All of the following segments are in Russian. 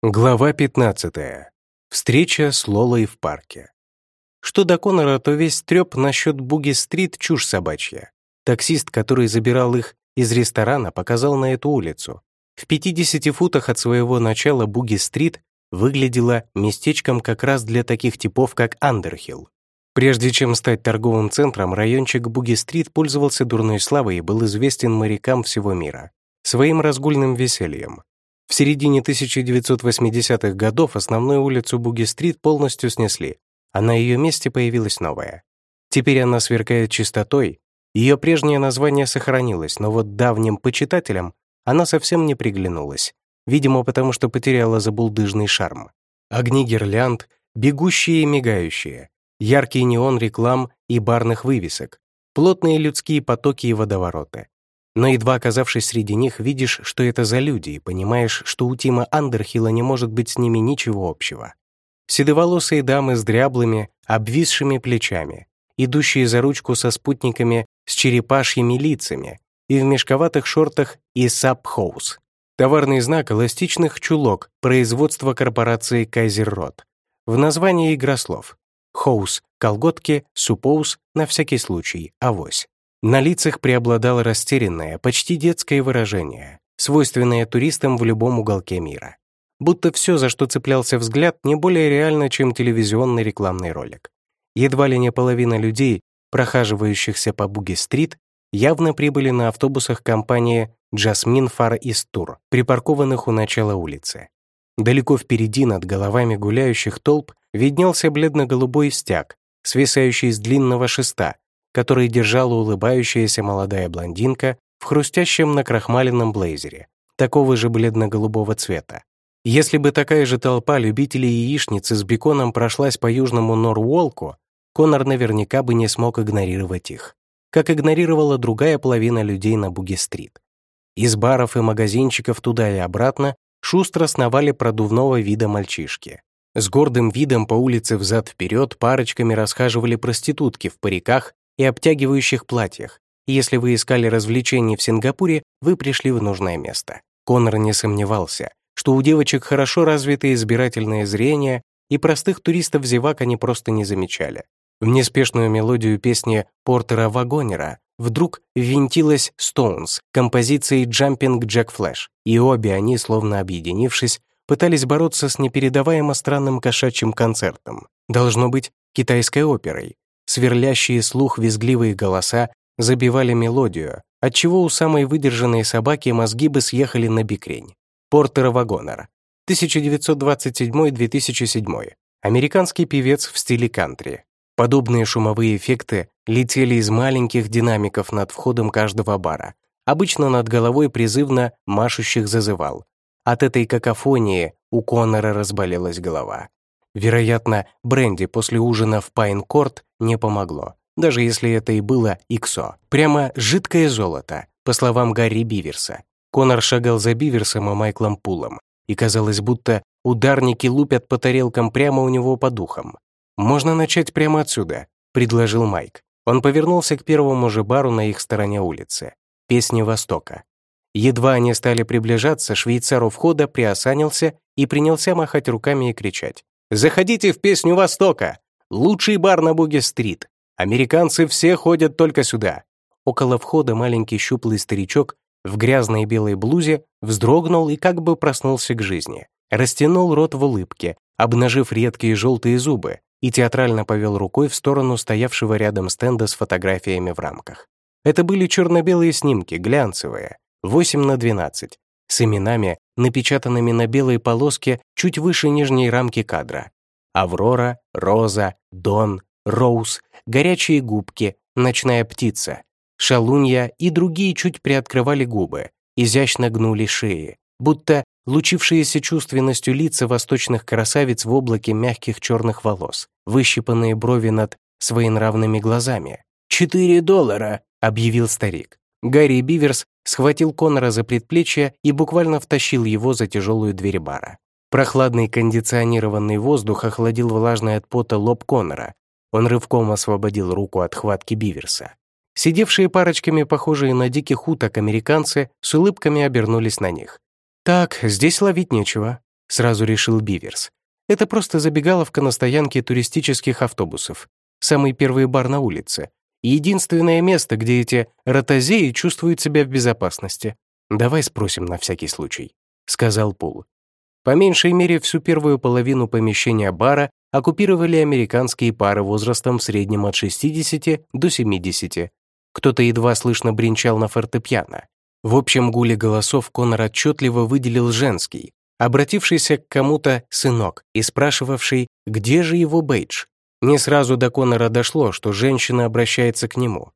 Глава 15. Встреча с Лолой в парке. Что до Конора, то весь трёп насчет Буги-стрит чушь собачья. Таксист, который забирал их из ресторана, показал на эту улицу. В 50 футах от своего начала Буги-стрит выглядела местечком как раз для таких типов, как Андерхилл. Прежде чем стать торговым центром, райончик Буги-стрит пользовался дурной славой и был известен морякам всего мира. Своим разгульным весельем. В середине 1980-х годов основную улицу Буги-стрит полностью снесли, а на ее месте появилась новая. Теперь она сверкает чистотой, ее прежнее название сохранилось, но вот давним почитателям она совсем не приглянулась, видимо, потому что потеряла забулдыжный шарм. Огни гирлянд, бегущие и мигающие, яркий неон реклам и барных вывесок, плотные людские потоки и водовороты. Но едва оказавшись среди них, видишь, что это за люди, и понимаешь, что у Тима Андерхилла не может быть с ними ничего общего. Седоволосые дамы с дряблыми, обвисшими плечами, идущие за ручку со спутниками с черепашьими лицами и в мешковатых шортах и сабхоус. Товарный знак эластичных чулок производства корпорации Кайзеррод. В названии игра слов. Хоус — колготки, супоус — на всякий случай, авось. На лицах преобладало растерянное, почти детское выражение, свойственное туристам в любом уголке мира. Будто все, за что цеплялся взгляд, не более реально, чем телевизионный рекламный ролик. Едва ли не половина людей, прохаживающихся по Буги-стрит, явно прибыли на автобусах компании «Джасмин Фар Ист Тур», припаркованных у начала улицы. Далеко впереди, над головами гуляющих толп, виднелся бледно-голубой стяг, свисающий с длинного шеста, который держала улыбающаяся молодая блондинка в хрустящем накрахмаленном блейзере, такого же бледно-голубого цвета. Если бы такая же толпа любителей яичницы с беконом прошлась по южному Норволку, Конор наверняка бы не смог игнорировать их, как игнорировала другая половина людей на Буги-стрит. Из баров и магазинчиков туда и обратно шустро сновали продувного вида мальчишки. С гордым видом по улице взад-вперед парочками расхаживали проститутки в париках и обтягивающих платьях. Если вы искали развлечений в Сингапуре, вы пришли в нужное место. Конор не сомневался, что у девочек хорошо развитое избирательное зрение, и простых туристов-зевак они просто не замечали. В неспешную мелодию песни Портера Вагонера вдруг винтилась Stones композицией «Jumping Jack Flash», и обе они, словно объединившись, пытались бороться с непередаваемо странным кошачьим концертом. Должно быть, китайской оперой, Сверлящие слух визгливые голоса забивали мелодию, отчего у самой выдержанной собаки мозги бы съехали на бикрень. Портер Вагонер. 1927-2007. Американский певец в стиле кантри. Подобные шумовые эффекты летели из маленьких динамиков над входом каждого бара, обычно над головой призывно машущих зазывал. От этой какофонии у Коннора разболелась голова. Вероятно, бренди после ужина в Пайн-Корт не помогло, даже если это и было XO. Прямо жидкое золото, по словам Гарри Биверса. Конор шагал за Биверсом и Майклом Пулом, и казалось, будто ударники лупят по тарелкам прямо у него под ухом. «Можно начать прямо отсюда», — предложил Майк. Он повернулся к первому же бару на их стороне улицы. «Песни Востока». Едва они стали приближаться, швейцар у входа приосанился и принялся махать руками и кричать. Заходите в «Песню Востока». Лучший бар на Буге-стрит. Американцы все ходят только сюда. Около входа маленький щуплый старичок в грязной белой блузе вздрогнул и как бы проснулся к жизни. Растянул рот в улыбке, обнажив редкие желтые зубы, и театрально повел рукой в сторону стоявшего рядом стенда с фотографиями в рамках. Это были черно-белые снимки, глянцевые, 8 на 12, с именами, напечатанными на белой полоске чуть выше нижней рамки кадра. Аврора, Роза, Дон, Роуз, горячие губки, ночная птица, шалунья и другие чуть приоткрывали губы, изящно гнули шеи, будто лучившиеся чувственностью лица восточных красавиц в облаке мягких черных волос, выщипанные брови над своенравными глазами. «Четыре доллара!» — объявил старик. Гарри Биверс схватил Конора за предплечье и буквально втащил его за тяжелую дверь бара. Прохладный кондиционированный воздух охладил влажный от пота лоб Конора. Он рывком освободил руку от хватки Биверса. Сидевшие парочками, похожие на диких уток американцы, с улыбками обернулись на них. «Так, здесь ловить нечего». сразу решил Биверс. Это просто забегаловка на стоянке туристических автобусов. Самый первый бар на улице. И единственное место, где эти ротозеи чувствуют себя в безопасности. Давай спросим на всякий случай», — сказал Пул. По меньшей мере, всю первую половину помещения бара оккупировали американские пары возрастом в среднем от 60 до 70. Кто-то едва слышно бренчал на фортепиано. В общем гуле голосов Конор отчетливо выделил женский, обратившийся к кому-то сынок и спрашивавший, где же его бейдж. Не сразу до Конора дошло, что женщина обращается к нему.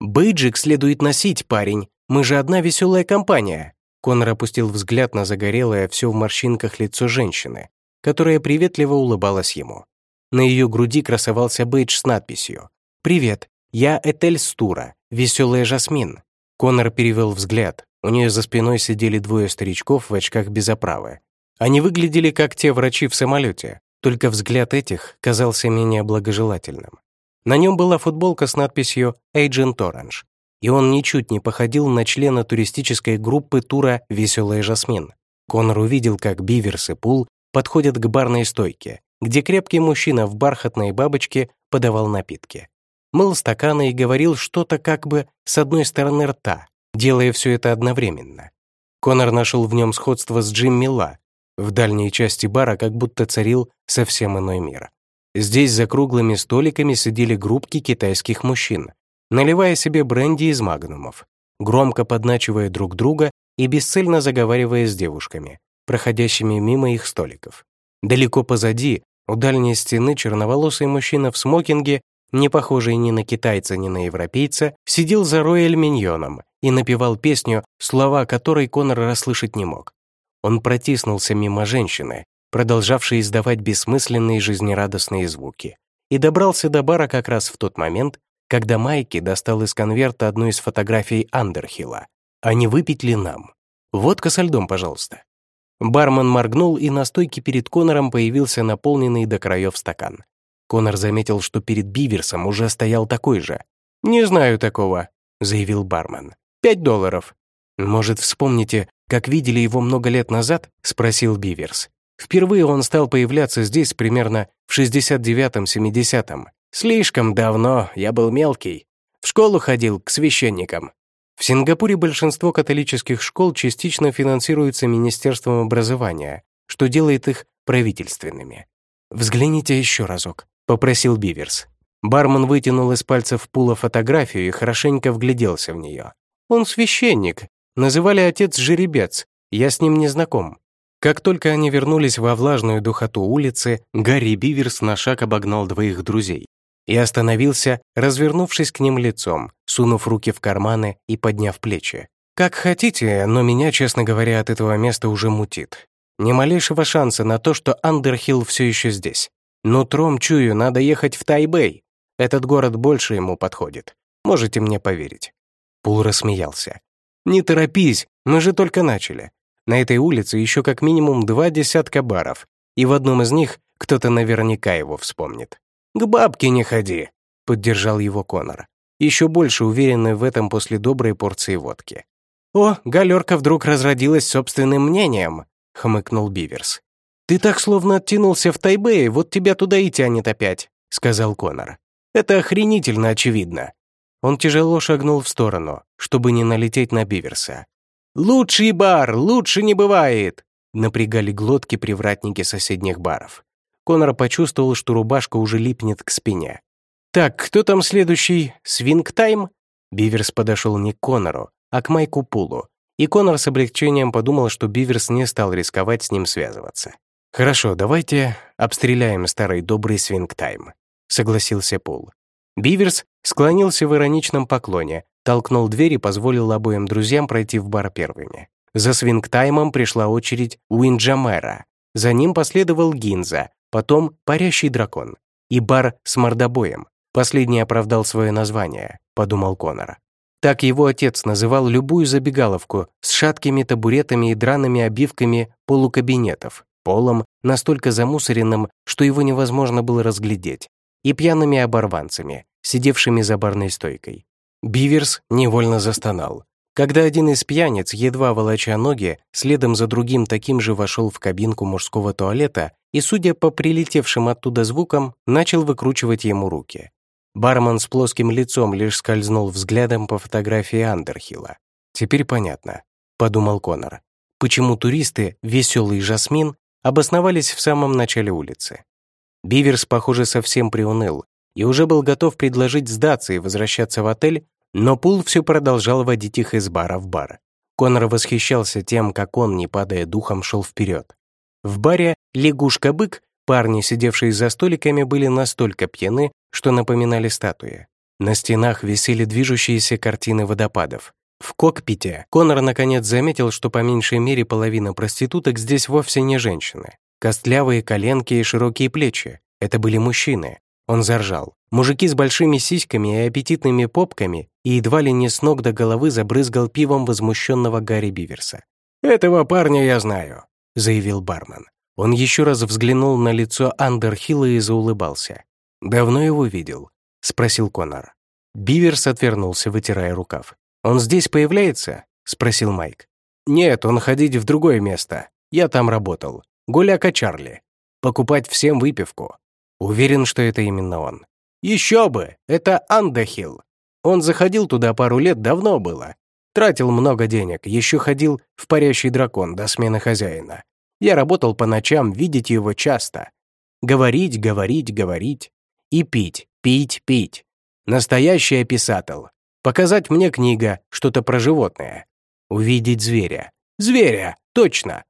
«Бейджик следует носить, парень, мы же одна веселая компания». Конор опустил взгляд на загорелое все в морщинках лицо женщины, которая приветливо улыбалась ему. На ее груди красовался бейдж с надписью «Привет, я Этель Стура, веселая Жасмин». Конор перевел взгляд. У нее за спиной сидели двое старичков в очках без оправы. Они выглядели как те врачи в самолете, только взгляд этих казался менее благожелательным. На нем была футболка с надписью «Agent Orange», и он ничуть не походил на члена туристической группы тура «Веселая Жасмин». Конор увидел, как Биверс и Пул подходят к барной стойке, где крепкий мужчина в бархатной бабочке подавал напитки. Мыл стаканы и говорил что-то как бы с одной стороны рта, делая все это одновременно. Конор нашел в нем сходство с Джимми Ла, в дальней части бара как будто царил совсем иной мир. Здесь за круглыми столиками сидели группки китайских мужчин, наливая себе бренди из магнумов, громко подначивая друг друга и бесцельно заговаривая с девушками, проходящими мимо их столиков. Далеко позади, у дальней стены черноволосый мужчина в смокинге, не похожий ни на китайца, ни на европейца, сидел за рояль миньоном и напевал песню, слова которой Конор расслышать не мог. Он протиснулся мимо женщины, продолжавшей издавать бессмысленные жизнерадостные звуки, и добрался до бара как раз в тот момент, когда Майки достал из конверта одну из фотографий Андерхилла. «А не выпить ли нам? Водка со льдом, пожалуйста». Бармен моргнул, и на стойке перед Конором появился наполненный до краев стакан. Конор заметил, что перед Биверсом уже стоял такой же. «Не знаю такого», — заявил бармен. «Пять долларов». «Может, вспомните, как видели его много лет назад?» — спросил Биверс. Впервые он стал появляться здесь примерно в 69-70-м. Слишком давно, я был мелкий. В школу ходил к священникам. В Сингапуре большинство католических школ частично финансируется Министерством образования, что делает их правительственными. «Взгляните еще разок», — попросил Биверс. Бармен вытянул из пальцев пула фотографию и хорошенько вгляделся в нее. «Он священник, Называли отец жеребец, я с ним не знаком. Как только они вернулись во влажную духоту улицы, Гарри Биверс на шаг обогнал двоих друзей и остановился, развернувшись к ним лицом, сунув руки в карманы и подняв плечи. «Как хотите, но меня, честно говоря, от этого места уже мутит. Ни малейшего шанса на то, что Андерхилл все еще здесь. Нутром чую, надо ехать в Тайбэй. Этот город больше ему подходит. Можете мне поверить». Пул рассмеялся. «Не торопись, мы же только начали. На этой улице еще как минимум два десятка баров, и в одном из них кто-то наверняка его вспомнит. «К бабке не ходи», — поддержал его Конор, еще больше уверенный в этом после доброй порции водки. «О, галерка вдруг разродилась собственным мнением», — хмыкнул Биверс. «Ты так словно оттянулся в Тайбэе, вот тебя туда и тянет опять», — сказал Конор. «Это охренительно очевидно. Он тяжело шагнул в сторону, чтобы не налететь на Биверса. «Лучший бар! Лучше не бывает!» Напрягали глотки привратники соседних баров. Конор почувствовал, что рубашка уже липнет к спине. «Так, кто там следующий? Свингтайм?» Биверс подошел не к Конору, а к Майку Пулу, и Конор с облегчением подумал, что Биверс не стал рисковать с ним связываться. «Хорошо, давайте обстреляем старый добрый свингтайм», — согласился Пул. Биверс склонился в ироничном поклоне, толкнул дверь и позволил обоим друзьям пройти в бар первыми. За свингтаймом пришла очередь Уинджамера. За ним последовал Гинза, потом Парящий дракон и бар с мордобоем. Последний оправдал свое название, подумал Конор. Так его отец называл любую забегаловку с шаткими табуретами и драными обивками полукабинетов, полом настолько замусоренным, что его невозможно было разглядеть, и пьяными оборванцами, сидевшими за барной стойкой. Биверс невольно застонал. Когда один из пьяниц, едва волоча ноги, следом за другим таким же вошел в кабинку мужского туалета и, судя по прилетевшим оттуда звукам, начал выкручивать ему руки. Бармен с плоским лицом лишь скользнул взглядом по фотографии Андерхилла. «Теперь понятно», — подумал Конор, «почему туристы, веселый Жасмин, обосновались в самом начале улицы. Биверс, похоже, совсем приуныл и уже был готов предложить сдаться и возвращаться в отель, но Пул все продолжал водить их из бара в бар. Конор восхищался тем, как он, не падая духом, шел вперед. В баре «Лягушка-бык» парни, сидевшие за столиками, были настолько пьяны, что напоминали статуи. На стенах висели движущиеся картины водопадов. В кокпите Конор наконец заметил, что по меньшей мере половина проституток здесь вовсе не женщины. Костлявые коленки и широкие плечи — это были мужчины. Он заржал. Мужики с большими сиськами и аппетитными попками и едва ли не с ног до головы забрызгал пивом возмущенного Гарри Биверса. «Этого парня я знаю», — заявил бармен. Он еще раз взглянул на лицо Андерхилла и заулыбался. «Давно его видел?» — спросил Конор. Биверс отвернулся, вытирая рукав. «Он здесь появляется?» — спросил Майк. «Нет, он ходить в другое место. Я там работал. Гуляка Чарли. Покупать всем выпивку. Уверен, что это именно он. Еще бы! Это Андахилл. Он заходил туда пару лет, давно было. Тратил много денег, еще ходил в парящий дракон до смены хозяина. Я работал по ночам, видеть его часто. Говорить, говорить, говорить. И пить, пить, пить. Настоящий описатель. Показать мне книга, что-то про животное. Увидеть зверя. Зверя, точно.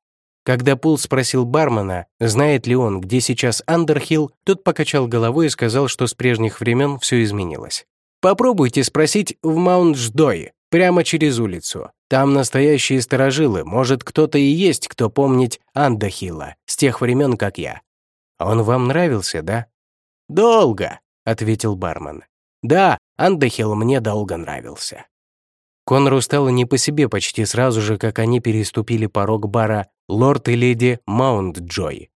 Когда Пул спросил бармена, знает ли он, где сейчас Андерхилл, тот покачал головой и сказал, что с прежних времен все изменилось. «Попробуйте спросить в Маунт-Ждой, прямо через улицу. Там настоящие сторожилы, может, кто-то и есть, кто помнит Андерхилла с тех времен, как я». «Он вам нравился, да?» «Долго», — ответил бармен. «Да, Андерхилл мне долго нравился». Конору стало не по себе почти сразу же, как они переступили порог бара «Лорд и леди Маунт-Джой».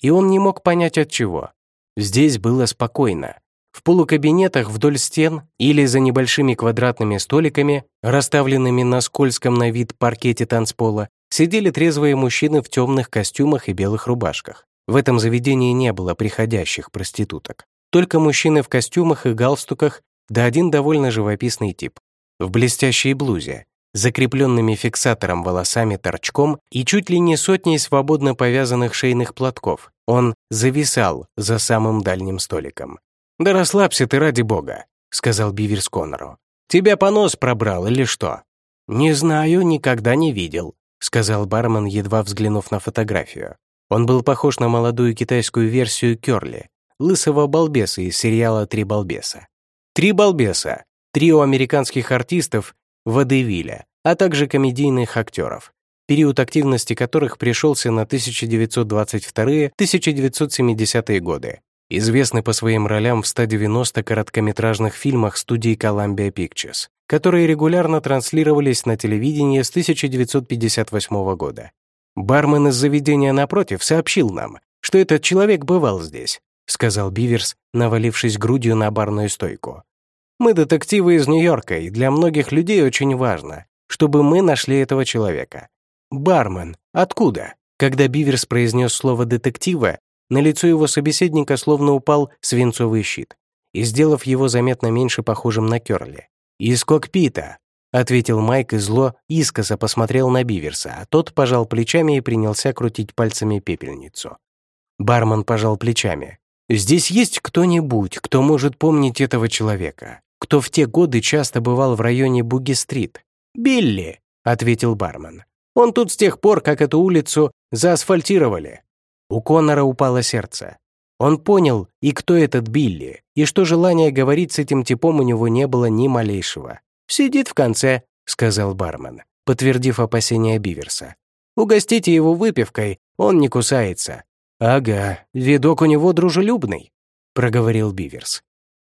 И он не мог понять от чего. Здесь было спокойно. В полукабинетах вдоль стен или за небольшими квадратными столиками, расставленными на скользком на вид паркете танцпола, сидели трезвые мужчины в темных костюмах и белых рубашках. В этом заведении не было приходящих проституток. Только мужчины в костюмах и галстуках, да один довольно живописный тип в блестящей блузе, закрепленными фиксатором волосами торчком и чуть ли не сотней свободно повязанных шейных платков. Он зависал за самым дальним столиком. «Да расслабься ты ради бога», — сказал Биверс Коннору. «Тебя понос пробрал или что?» «Не знаю, никогда не видел», — сказал бармен, едва взглянув на фотографию. Он был похож на молодую китайскую версию Кёрли, лысого балбеса из сериала «Три балбеса». «Три балбеса» трио американских артистов Водевиля, а также комедийных актеров, период активности которых пришелся на 1922-1970-е годы, известны по своим ролям в 190 короткометражных фильмах студии Columbia Pictures, которые регулярно транслировались на телевидении с 1958 года. Бармен из заведения напротив сообщил нам, что этот человек бывал здесь, сказал Биверс, навалившись грудью на барную стойку. Мы детективы из Нью-Йорка, и для многих людей очень важно, чтобы мы нашли этого человека. Бармен, откуда? Когда Биверс произнес слово «детектива», на лицо его собеседника словно упал свинцовый щит, и сделав его заметно меньше похожим на Кёрли. «Из кокпита», — ответил Майк и зло искоса посмотрел на Биверса, а тот пожал плечами и принялся крутить пальцами пепельницу. Бармен пожал плечами. «Здесь есть кто-нибудь, кто может помнить этого человека кто в те годы часто бывал в районе Буги-стрит. «Билли», — ответил бармен. «Он тут с тех пор, как эту улицу заасфальтировали». У Коннора упало сердце. Он понял, и кто этот Билли, и что желания говорить с этим типом у него не было ни малейшего. «Сидит в конце», — сказал бармен, подтвердив опасения Биверса. «Угостите его выпивкой, он не кусается». «Ага, видок у него дружелюбный», — проговорил Биверс.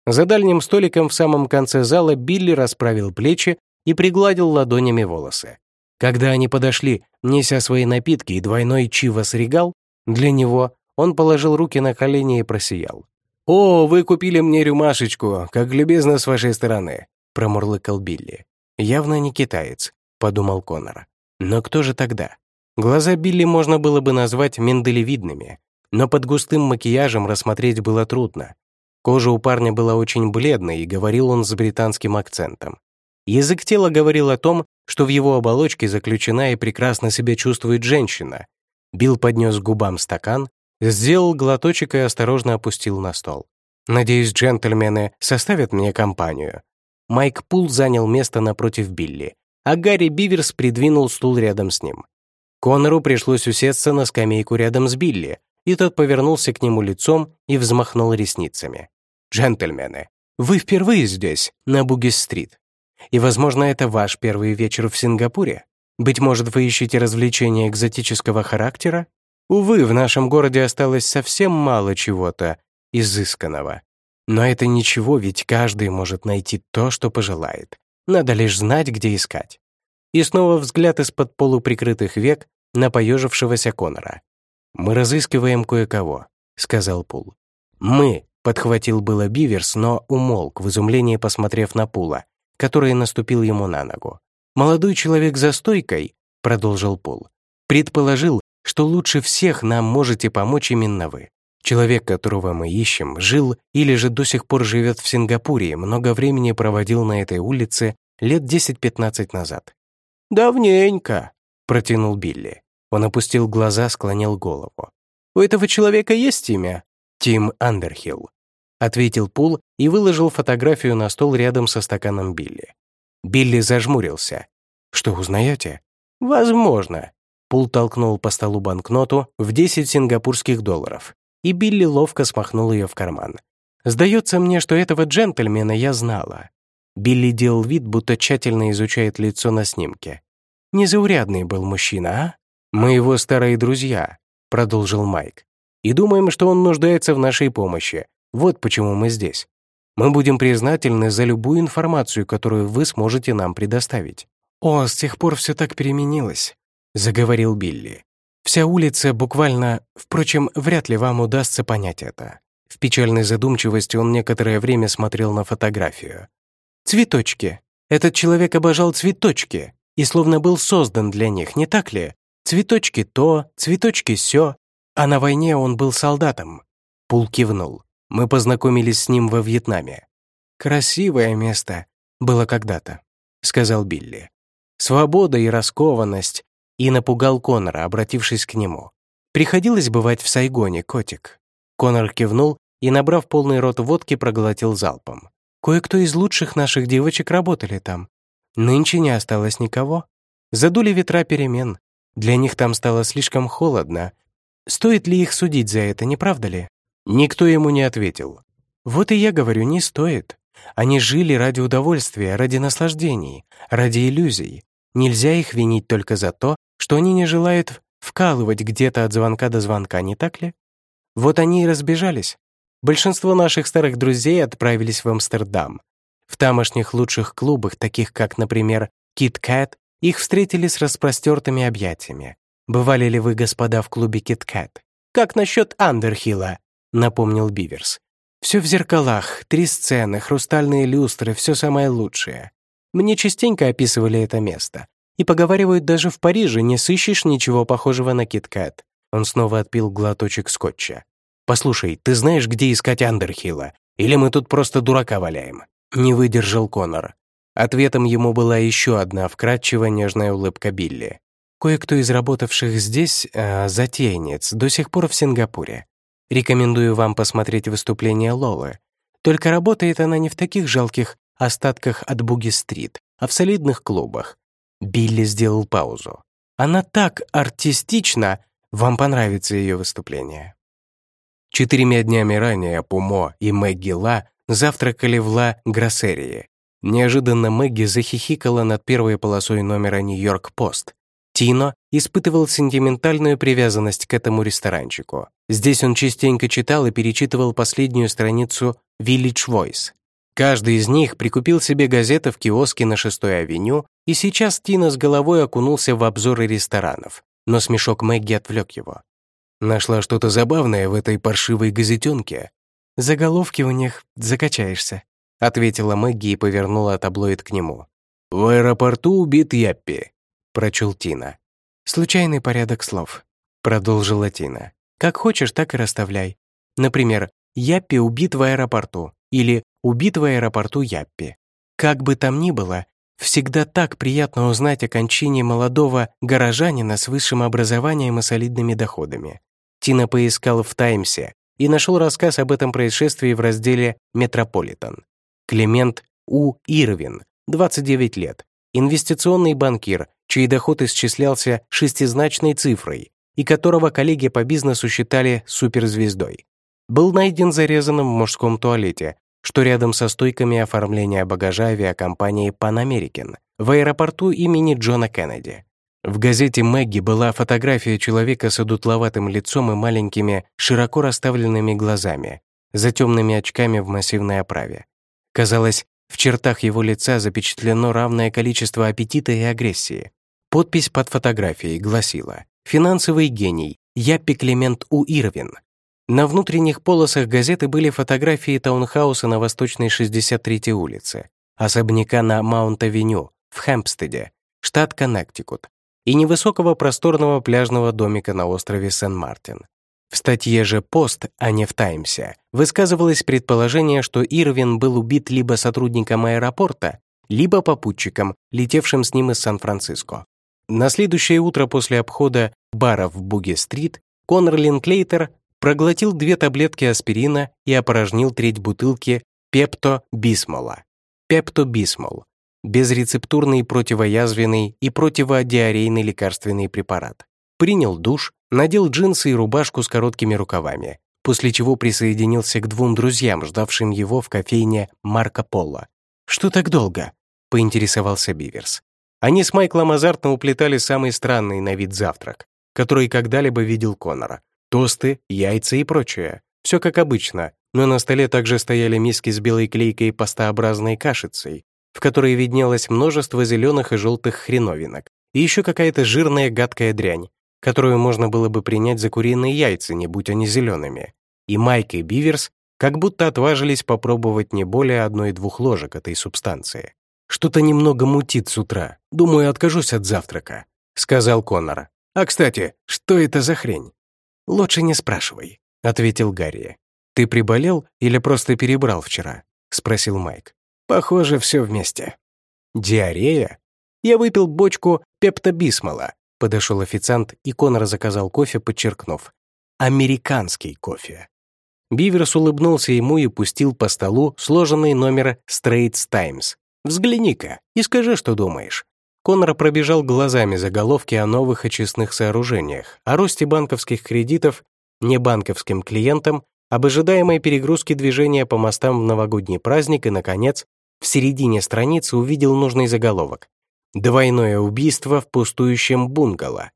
За дальним столиком в самом конце зала Билли расправил плечи и пригладил ладонями волосы. Когда они подошли, неся свои напитки и двойной чивас регал, для него он положил руки на колени и просиял. «О, вы купили мне рюмашечку, как любезно с вашей стороны», — промурлыкал Билли. Явно не китаец. подумал Конор. Но кто же тогда? Глаза Билли можно было бы назвать миндалевидными, но под густым макияжем рассмотреть было трудно. Кожа у парня была очень бледной, и говорил он с британским акцентом. Язык тела говорил о том, что в его оболочке заключена и прекрасно себя чувствует женщина. Билл поднес к губам стакан, сделал глоточек и осторожно опустил на стол. «Надеюсь, джентльмены составят мне компанию». Майк Пул занял место напротив Билли, а Гарри Биверс придвинул стул рядом с ним. Конору пришлось усесться на скамейку рядом с Билли, и тот повернулся к нему лицом и взмахнул ресницами. «Джентльмены, вы впервые здесь, на Бугис-стрит. И, возможно, это ваш первый вечер в Сингапуре? Быть может, вы ищете развлечения экзотического характера? Увы, в нашем городе осталось совсем мало чего-то изысканного. Но это ничего, ведь каждый может найти то, что пожелает. Надо лишь знать, где искать. И снова взгляд из-под полуприкрытых век на поежившегося Конора. «Мы разыскиваем кое-кого», — сказал Пул. «Мы», Подхватил было Биверс, но умолк, в изумлении посмотрев на Пула, который наступил ему на ногу. «Молодой человек за стойкой», — продолжил Пул, «предположил, что лучше всех нам можете помочь именно вы. Человек, которого мы ищем, жил или же до сих пор живет в Сингапуре и много времени проводил на этой улице лет 10-15 назад». «Давненько», — протянул Билли. Он опустил глаза, склонил голову. «У этого человека есть имя?» «Тим Андерхилл», — ответил Пул и выложил фотографию на стол рядом со стаканом Билли. Билли зажмурился. «Что, узнаете?» «Возможно». Пул толкнул по столу банкноту в 10 сингапурских долларов, и Билли ловко смахнул ее в карман. «Сдается мне, что этого джентльмена я знала». Билли делал вид, будто тщательно изучает лицо на снимке. «Незаурядный был мужчина, а?» «Мы его старые друзья», — продолжил Майк и думаем, что он нуждается в нашей помощи. Вот почему мы здесь. Мы будем признательны за любую информацию, которую вы сможете нам предоставить». «О, с тех пор все так переменилось», — заговорил Билли. «Вся улица буквально... Впрочем, вряд ли вам удастся понять это». В печальной задумчивости он некоторое время смотрел на фотографию. «Цветочки. Этот человек обожал цветочки и словно был создан для них, не так ли? Цветочки то, цветочки сё, а на войне он был солдатом. Пул кивнул. Мы познакомились с ним во Вьетнаме. Красивое место было когда-то, сказал Билли. Свобода и раскованность. И напугал Конора, обратившись к нему. Приходилось бывать в Сайгоне, котик. Конор кивнул и, набрав полный рот водки, проглотил залпом. Кое-кто из лучших наших девочек работали там. Нынче не осталось никого. Задули ветра перемен. Для них там стало слишком холодно, Стоит ли их судить за это, не правда ли? Никто ему не ответил. Вот и я говорю, не стоит. Они жили ради удовольствия, ради наслаждений, ради иллюзий. Нельзя их винить только за то, что они не желают вкалывать где-то от звонка до звонка, не так ли? Вот они и разбежались. Большинство наших старых друзей отправились в Амстердам. В тамошних лучших клубах, таких как, например, Кит Кэт, их встретили с распростертыми объятиями. Бывали ли вы, господа, в клубе Киткат? Как насчет Андерхилла? Напомнил Биверс. Все в зеркалах, три сцены, хрустальные люстры, все самое лучшее. Мне частенько описывали это место. И поговаривают, даже в Париже не сыщешь ничего похожего на Киткат. Он снова отпил глоточек скотча. «Послушай, ты знаешь, где искать Андерхилла? Или мы тут просто дурака валяем?» Не выдержал Конор. Ответом ему была еще одна вкрадчивая нежная улыбка Билли. Кое-кто из работавших здесь, э, затейниц, до сих пор в Сингапуре. Рекомендую вам посмотреть выступление Лолы. Только работает она не в таких жалких остатках от Буги-стрит, а в солидных клубах. Билли сделал паузу. Она так артистична, вам понравится ее выступление. Четырьмя днями ранее Пумо и Мэгги Ла завтракали в Ла Гроссерии. Неожиданно Мэгги захихикала над первой полосой номера «Нью-Йорк Пост», Тино испытывал сентиментальную привязанность к этому ресторанчику. Здесь он частенько читал и перечитывал последнюю страницу Village Voice. Каждый из них прикупил себе газеты в киоске на 6-й авеню, и сейчас Тино с головой окунулся в обзоры ресторанов, но смешок Мэгги отвлек его. Нашла что-то забавное в этой паршивой газетенке. «Заголовки у них закачаешься», — ответила Мэгги и повернула таблоид к нему. «В аэропорту убит Яппи», — прочел Тина. «Случайный порядок слов», — продолжила Тина. «Как хочешь, так и расставляй. Например, Яппи убит в аэропорту или убит в аэропорту Яппи. Как бы там ни было, всегда так приятно узнать о кончине молодого горожанина с высшим образованием и солидными доходами. Тина поискал в «Таймсе» и нашел рассказ об этом происшествии в разделе «Метрополитен». Климент У. Ирвин, 29 лет, инвестиционный банкир, чей доход исчислялся шестизначной цифрой и которого коллеги по бизнесу считали суперзвездой, был найден зарезанным в мужском туалете, что рядом со стойками оформления багажа авиакомпании Pan American в аэропорту имени Джона Кеннеди. В газете «Мэгги» была фотография человека с одутловатым лицом и маленькими, широко расставленными глазами, за темными очками в массивной оправе. Казалось, в чертах его лица запечатлено равное количество аппетита и агрессии. Подпись под фотографией гласила «Финансовый гений, Яппи Климент У. Ирвин». На внутренних полосах газеты были фотографии таунхауса на Восточной 63-й улице, особняка на Маунт-авеню в Хэмпстеде, штат Коннектикут, и невысокого просторного пляжного домика на острове Сен-Мартин. В статье же «Пост», а не в «Таймсе», высказывалось предположение, что Ирвин был убит либо сотрудником аэропорта, либо попутчиком, летевшим с ним из Сан-Франциско. На следующее утро после обхода бара в Буге-стрит Конор Линклейтер проглотил две таблетки аспирина и опорожнил треть бутылки пепто-бисмола. Пепто-бисмол безрецептурный противоязвенный и противодиарейный лекарственный препарат. Принял душ, надел джинсы и рубашку с короткими рукавами, после чего присоединился к двум друзьям, ждавшим его в кофейне Марко Поло. «Что так долго?» — поинтересовался Биверс. Они с Майклом азартно уплетали самый странный на вид завтрак, который когда-либо видел Конора. Тосты, яйца и прочее. Все как обычно, но на столе также стояли миски с белой клейкой и пастообразной кашицей, в которой виднелось множество зеленых и желтых хреновинок, и еще какая-то жирная гадкая дрянь, которую можно было бы принять за куриные яйца, не будь они зелеными. И Майк и Биверс как будто отважились попробовать не более одной-двух ложек этой субстанции. «Что-то немного мутит с утра. Думаю, откажусь от завтрака», — сказал Коннор. «А, кстати, что это за хрень?» «Лучше не спрашивай», — ответил Гарри. «Ты приболел или просто перебрал вчера?» — спросил Майк. Похоже, все вместе. Диарея? Я выпил бочку пептобисмола. Подошел официант, и Конор заказал кофе, подчеркнув. Американский кофе. Биверс улыбнулся ему и пустил по столу сложенный номер Straits Times. «Взгляни-ка и скажи, что думаешь». Конор пробежал глазами заголовки о новых очистных сооружениях, о росте банковских кредитов небанковским клиентам, об ожидаемой перегрузке движения по мостам в новогодний праздник и, наконец, в середине страницы увидел нужный заголовок «Двойное убийство в пустующем бунгало».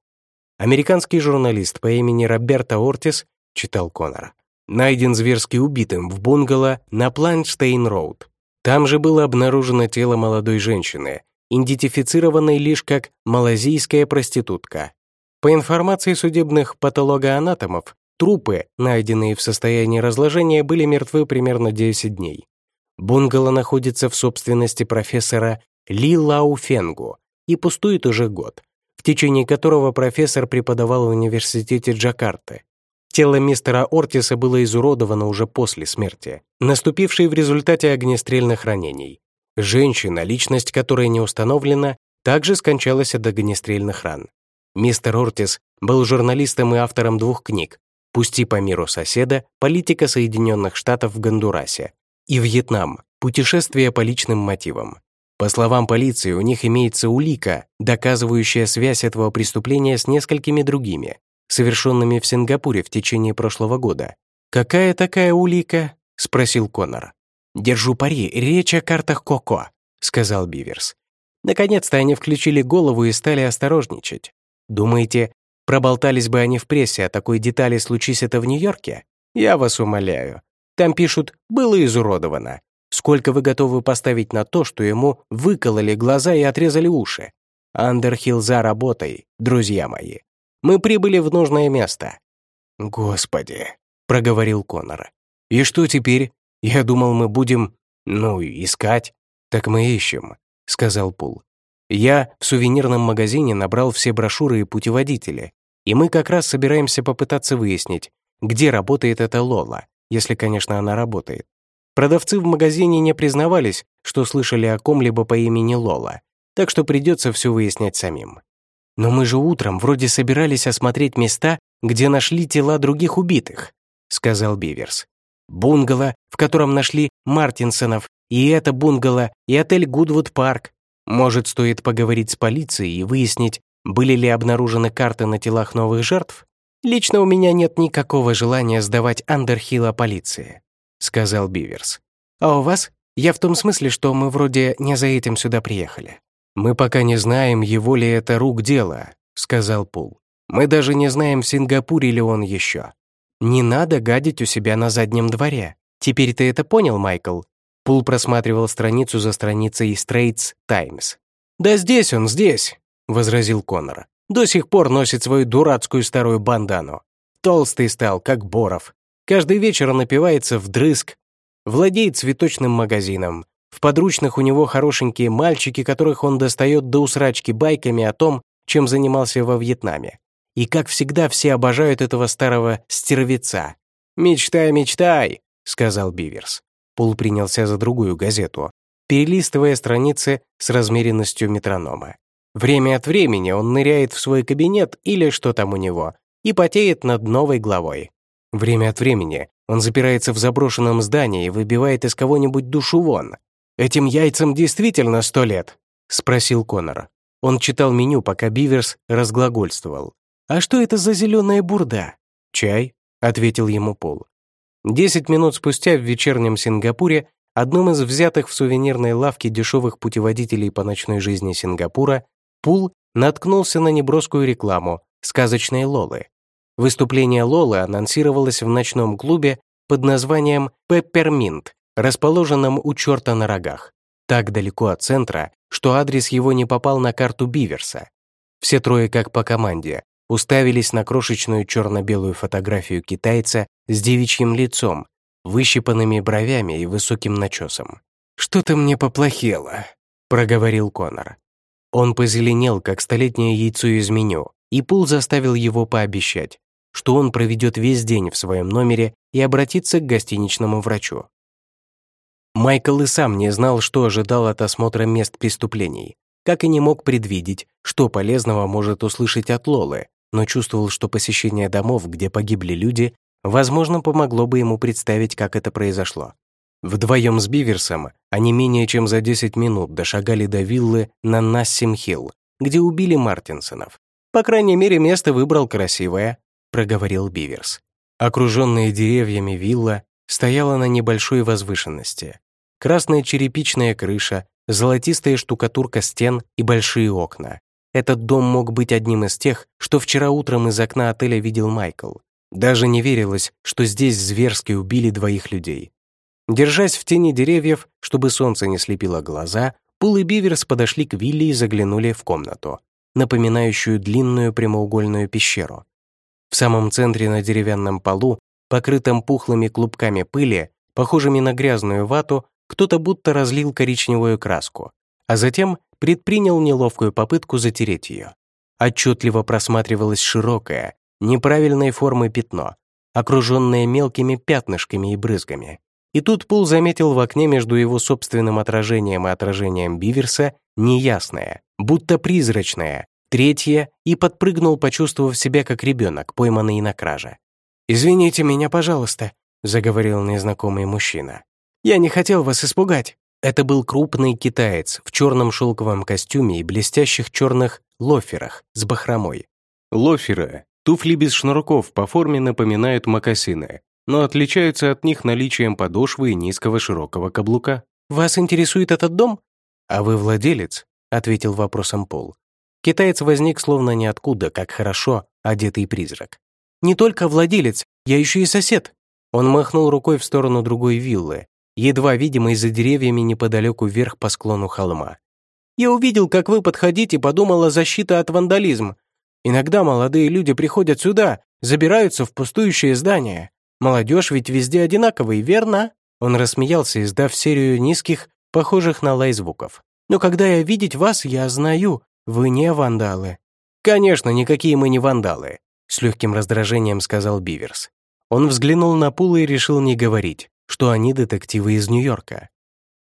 Американский журналист по имени Роберто Ортис, читал Коннор, найден зверски убитым в бунгало на Планштейн-Роуд. Там же было обнаружено тело молодой женщины, идентифицированной лишь как малазийская проститутка. По информации судебных патологоанатомов, трупы, найденные в состоянии разложения, были мертвы примерно 10 дней. Бунгало находится в собственности профессора Ли Лау Фенгу и пустует уже год, в течение которого профессор преподавал в университете Джакарты. Тело мистера Ортиса было изуродовано уже после смерти, наступившей в результате огнестрельных ранений. Женщина, личность которой не установлена, также скончалась от огнестрельных ран. Мистер Ортис был журналистом и автором двух книг «Пусти по миру соседа. Политика Соединенных Штатов в Гондурасе» и Вьетнам. Путешествие по личным мотивам. По словам полиции, у них имеется улика, доказывающая связь этого преступления с несколькими другими, совершенными в Сингапуре в течение прошлого года. «Какая такая улика?» — спросил Коннор. «Держу пари, речь о картах Коко», — сказал Биверс. Наконец-то они включили голову и стали осторожничать. Думаете, проболтались бы они в прессе о такой детали, случись это в Нью-Йорке? Я вас умоляю. Там пишут «было изуродовано». Сколько вы готовы поставить на то, что ему выкололи глаза и отрезали уши? Андерхилл за работой, друзья мои. Мы прибыли в нужное место. Господи, проговорил Коннор. И что теперь? Я думал, мы будем, ну, искать. Так мы ищем, сказал Пул. Я в сувенирном магазине набрал все брошюры и путеводители, и мы как раз собираемся попытаться выяснить, где работает эта Лола, если, конечно, она работает. Продавцы в магазине не признавались, что слышали о ком-либо по имени Лола, так что придется все выяснять самим. Но мы же утром вроде собирались осмотреть места, где нашли тела других убитых, сказал Биверс. Бунгало, в котором нашли Мартинсонов, и это бунгало, и отель Гудвуд Парк. Может, стоит поговорить с полицией и выяснить, были ли обнаружены карты на телах новых жертв? Лично у меня нет никакого желания сдавать Андерхилла полиции, сказал Биверс. А у вас? Я в том смысле, что мы вроде не за этим сюда приехали. Мы пока не знаем, его ли это рук дело, сказал Пул. Мы даже не знаем, в Сингапуре ли он еще. Не надо гадить у себя на заднем дворе. Теперь ты это понял, Майкл? Пул просматривал страницу за страницей Straits Times. «Да здесь он, здесь!» — возразил Коннор. «До сих пор носит свою дурацкую старую бандану. Толстый стал, как Боров. Каждый вечер напивается вдрызг. Владеет цветочным магазином. В подручных у него хорошенькие мальчики, которых он достает до усрачки байками о том, чем занимался во Вьетнаме. И, как всегда, все обожают этого старого стервеца. «Мечтай, мечтай!» — сказал Биверс. Пол принялся за другую газету, перелистывая страницы с размеренностью метронома. Время от времени он ныряет в свой кабинет или что там у него и потеет над новой главой. Время от времени он запирается в заброшенном здании и выбивает из кого-нибудь душу вон. «Этим яйцам действительно сто лет?» — спросил Коннор. Он читал меню, пока Биверс разглагольствовал. «А что это за зеленая бурда?» «Чай», — ответил ему Пол. Десять минут спустя в вечернем Сингапуре, одном из взятых в сувенирной лавке дешевых путеводителей по ночной жизни Сингапура, Пул наткнулся на неброскую рекламу сказочной Лолы. Выступление Лолы анонсировалось в ночном клубе под названием «Пепперминт», расположенном у черта на рогах, так далеко от центра, что адрес его не попал на карту Биверса. Все трое, как по команде, уставились на крошечную черно-белую фотографию китайца с девичьим лицом, выщипанными бровями и высоким начесом. «Что-то мне поплохело», — проговорил Конор. Он позеленел, как столетнее яйцо из меню, и Пул заставил его пообещать, что он проведет весь день в своем номере и обратится к гостиничному врачу. Майкл и сам не знал, что ожидал от осмотра мест преступлений, как и не мог предвидеть, что полезного может услышать от Лолы, но чувствовал, что посещение домов, где погибли люди, возможно, помогло бы ему представить, как это произошло. Вдвоем с Биверсом они менее чем за 10 минут дошагали до виллы на Нассим-Хилл, где убили Мартинсонов. «По крайней мере, место выбрал красивое», — проговорил Биверс. Окруженная деревьями вилла стояла на небольшой возвышенности. Красная черепичная крыша, золотистая штукатурка стен и большие окна. Этот дом мог быть одним из тех, что вчера утром из окна отеля видел Майкл. Даже не верилось, что здесь зверски убили двоих людей. Держась в тени деревьев, чтобы солнце не слепило глаза, Пул и Биверс подошли к Вилли и заглянули в комнату, напоминающую длинную прямоугольную пещеру. В самом центре на деревянном полу, покрытом пухлыми клубками пыли, похожими на грязную вату, кто-то будто разлил коричневую краску, а затем предпринял неловкую попытку затереть ее. Отчетливо просматривалось широкое, неправильной формы пятно, окруженное мелкими пятнышками и брызгами. И тут Пул заметил в окне между его собственным отражением и отражением Биверса неясное, будто призрачное, третье, и подпрыгнул, почувствовав себя как ребенок, пойманный на краже. «Извините меня, пожалуйста», — заговорил незнакомый мужчина. «Я не хотел вас испугать». Это был крупный китаец в черном шелковом костюме и блестящих черных лоферах с бахромой. Лоферы — туфли без шнурков, по форме напоминают мокасины, но отличаются от них наличием подошвы и низкого широкого каблука. «Вас интересует этот дом?» «А вы владелец?» — ответил вопросом Пол. Китаец возник словно ниоткуда, как хорошо одетый призрак. «Не только владелец, я еще и сосед». Он махнул рукой в сторону другой виллы, едва видимый за деревьями неподалеку вверх по склону холма. «Я увидел, как вы подходите, подумала защита от вандализма. Иногда молодые люди приходят сюда, забираются в пустующее здание. Молодежь ведь везде одинаковый, верно?» Он рассмеялся, издав серию низких, похожих на лай звуков. Но когда я видеть вас, я знаю, вы не вандалы». «Конечно, никакие мы не вандалы», — с легким раздражением сказал Биверс. Он взглянул на Пула и решил не говорить, что они детективы из Нью-Йорка.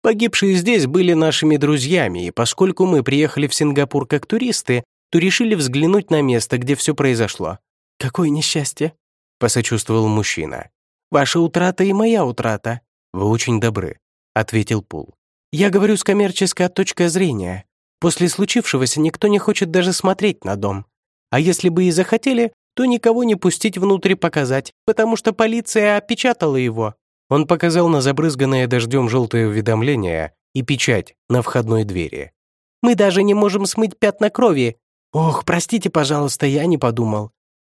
Погибшие здесь были нашими друзьями, и поскольку мы приехали в Сингапур как туристы, то решили взглянуть на место, где все произошло. «Какое несчастье!» — посочувствовал мужчина. «Ваша утрата и моя утрата». «Вы очень добры», — ответил Пул. «Я говорю с коммерческой точки зрения. После случившегося никто не хочет даже смотреть на дом. А если бы и захотели, то никого не пустить внутрь показать, потому что полиция опечатала его». Он показал на забрызганное дождем желтое уведомление и печать на входной двери. «Мы даже не можем смыть пятна крови. Ох, простите, пожалуйста, я не подумал.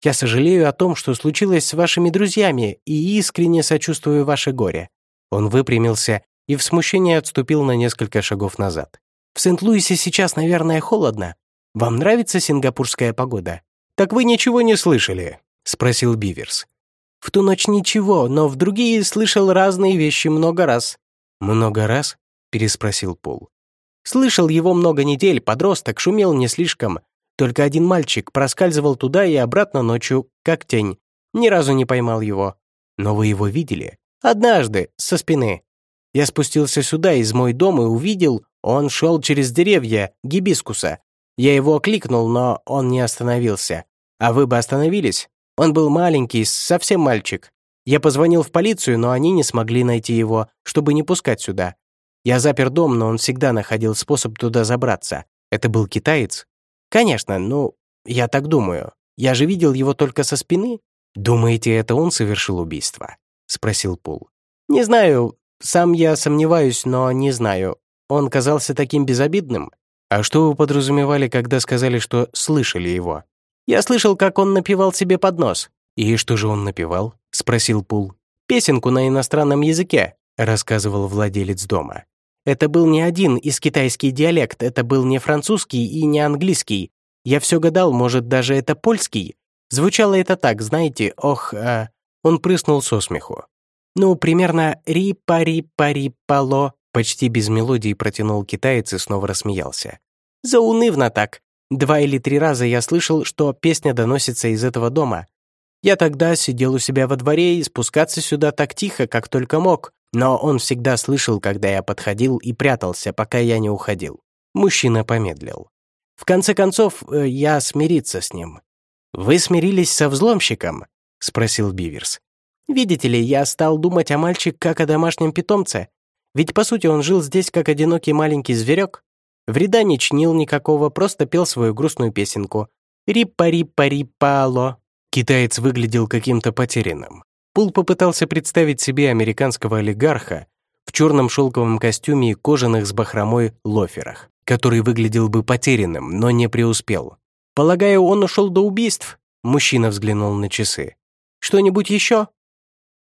Я сожалею о том, что случилось с вашими друзьями, и искренне сочувствую ваше горе». Он выпрямился и в смущении отступил на несколько шагов назад. «В Сент-Луисе сейчас, наверное, холодно. Вам нравится сингапурская погода?» «Так вы ничего не слышали?» — спросил Биверс. В ту ночь ничего, но в другие слышал разные вещи много раз». «Много раз?» — переспросил Пол. «Слышал его много недель, подросток, шумел не слишком. Только один мальчик проскальзывал туда и обратно ночью, как тень. Ни разу не поймал его. Но вы его видели?» «Однажды, со спины. Я спустился сюда из мой дом и увидел, он шел через деревья гибискуса. Я его окликнул, но он не остановился. А вы бы остановились?» Он был маленький, совсем мальчик. Я позвонил в полицию, но они не смогли найти его, чтобы не пускать сюда. Я запер дом, но он всегда находил способ туда забраться. Это был китаец? Конечно, ну, я так думаю. Я же видел его только со спины. Думаете, это он совершил убийство? Спросил Пол. Не знаю, сам я сомневаюсь, но не знаю. Он казался таким безобидным. А что вы подразумевали, когда сказали, что слышали его? Я слышал, как он напевал себе под нос». «И что же он напевал?» — спросил Пул. «Песенку на иностранном языке», — рассказывал владелец дома. «Это был не один из китайский диалект, это был не французский и не английский. Я все гадал, может, даже это польский. Звучало это так, знаете, ох, а...» Он прыснул со смеху. «Ну, примерно ри-пари-пари-пало», почти без мелодии протянул китаец и снова рассмеялся. «Заунывно так. Два или три раза я слышал, что песня доносится из этого дома. Я тогда сидел у себя во дворе и спускаться сюда так тихо, как только мог, но он всегда слышал, когда я подходил и прятался, пока я не уходил. Мужчина помедлил. В конце концов, э, я смириться с ним. «Вы смирились со взломщиком?» — спросил Биверс. «Видите ли, я стал думать о мальчике как о домашнем питомце. Ведь, по сути, он жил здесь как одинокий маленький зверек. Вреда не чнил никакого, просто пел свою грустную песенку. «Риппа-риппа-риппало». Китаец выглядел каким-то потерянным. Пул попытался представить себе американского олигарха в черном шелковом костюме и кожаных с бахромой лоферах, который выглядел бы потерянным, но не преуспел. «Полагаю, он ушел до убийств?» Мужчина взглянул на часы. «Что-нибудь еще?»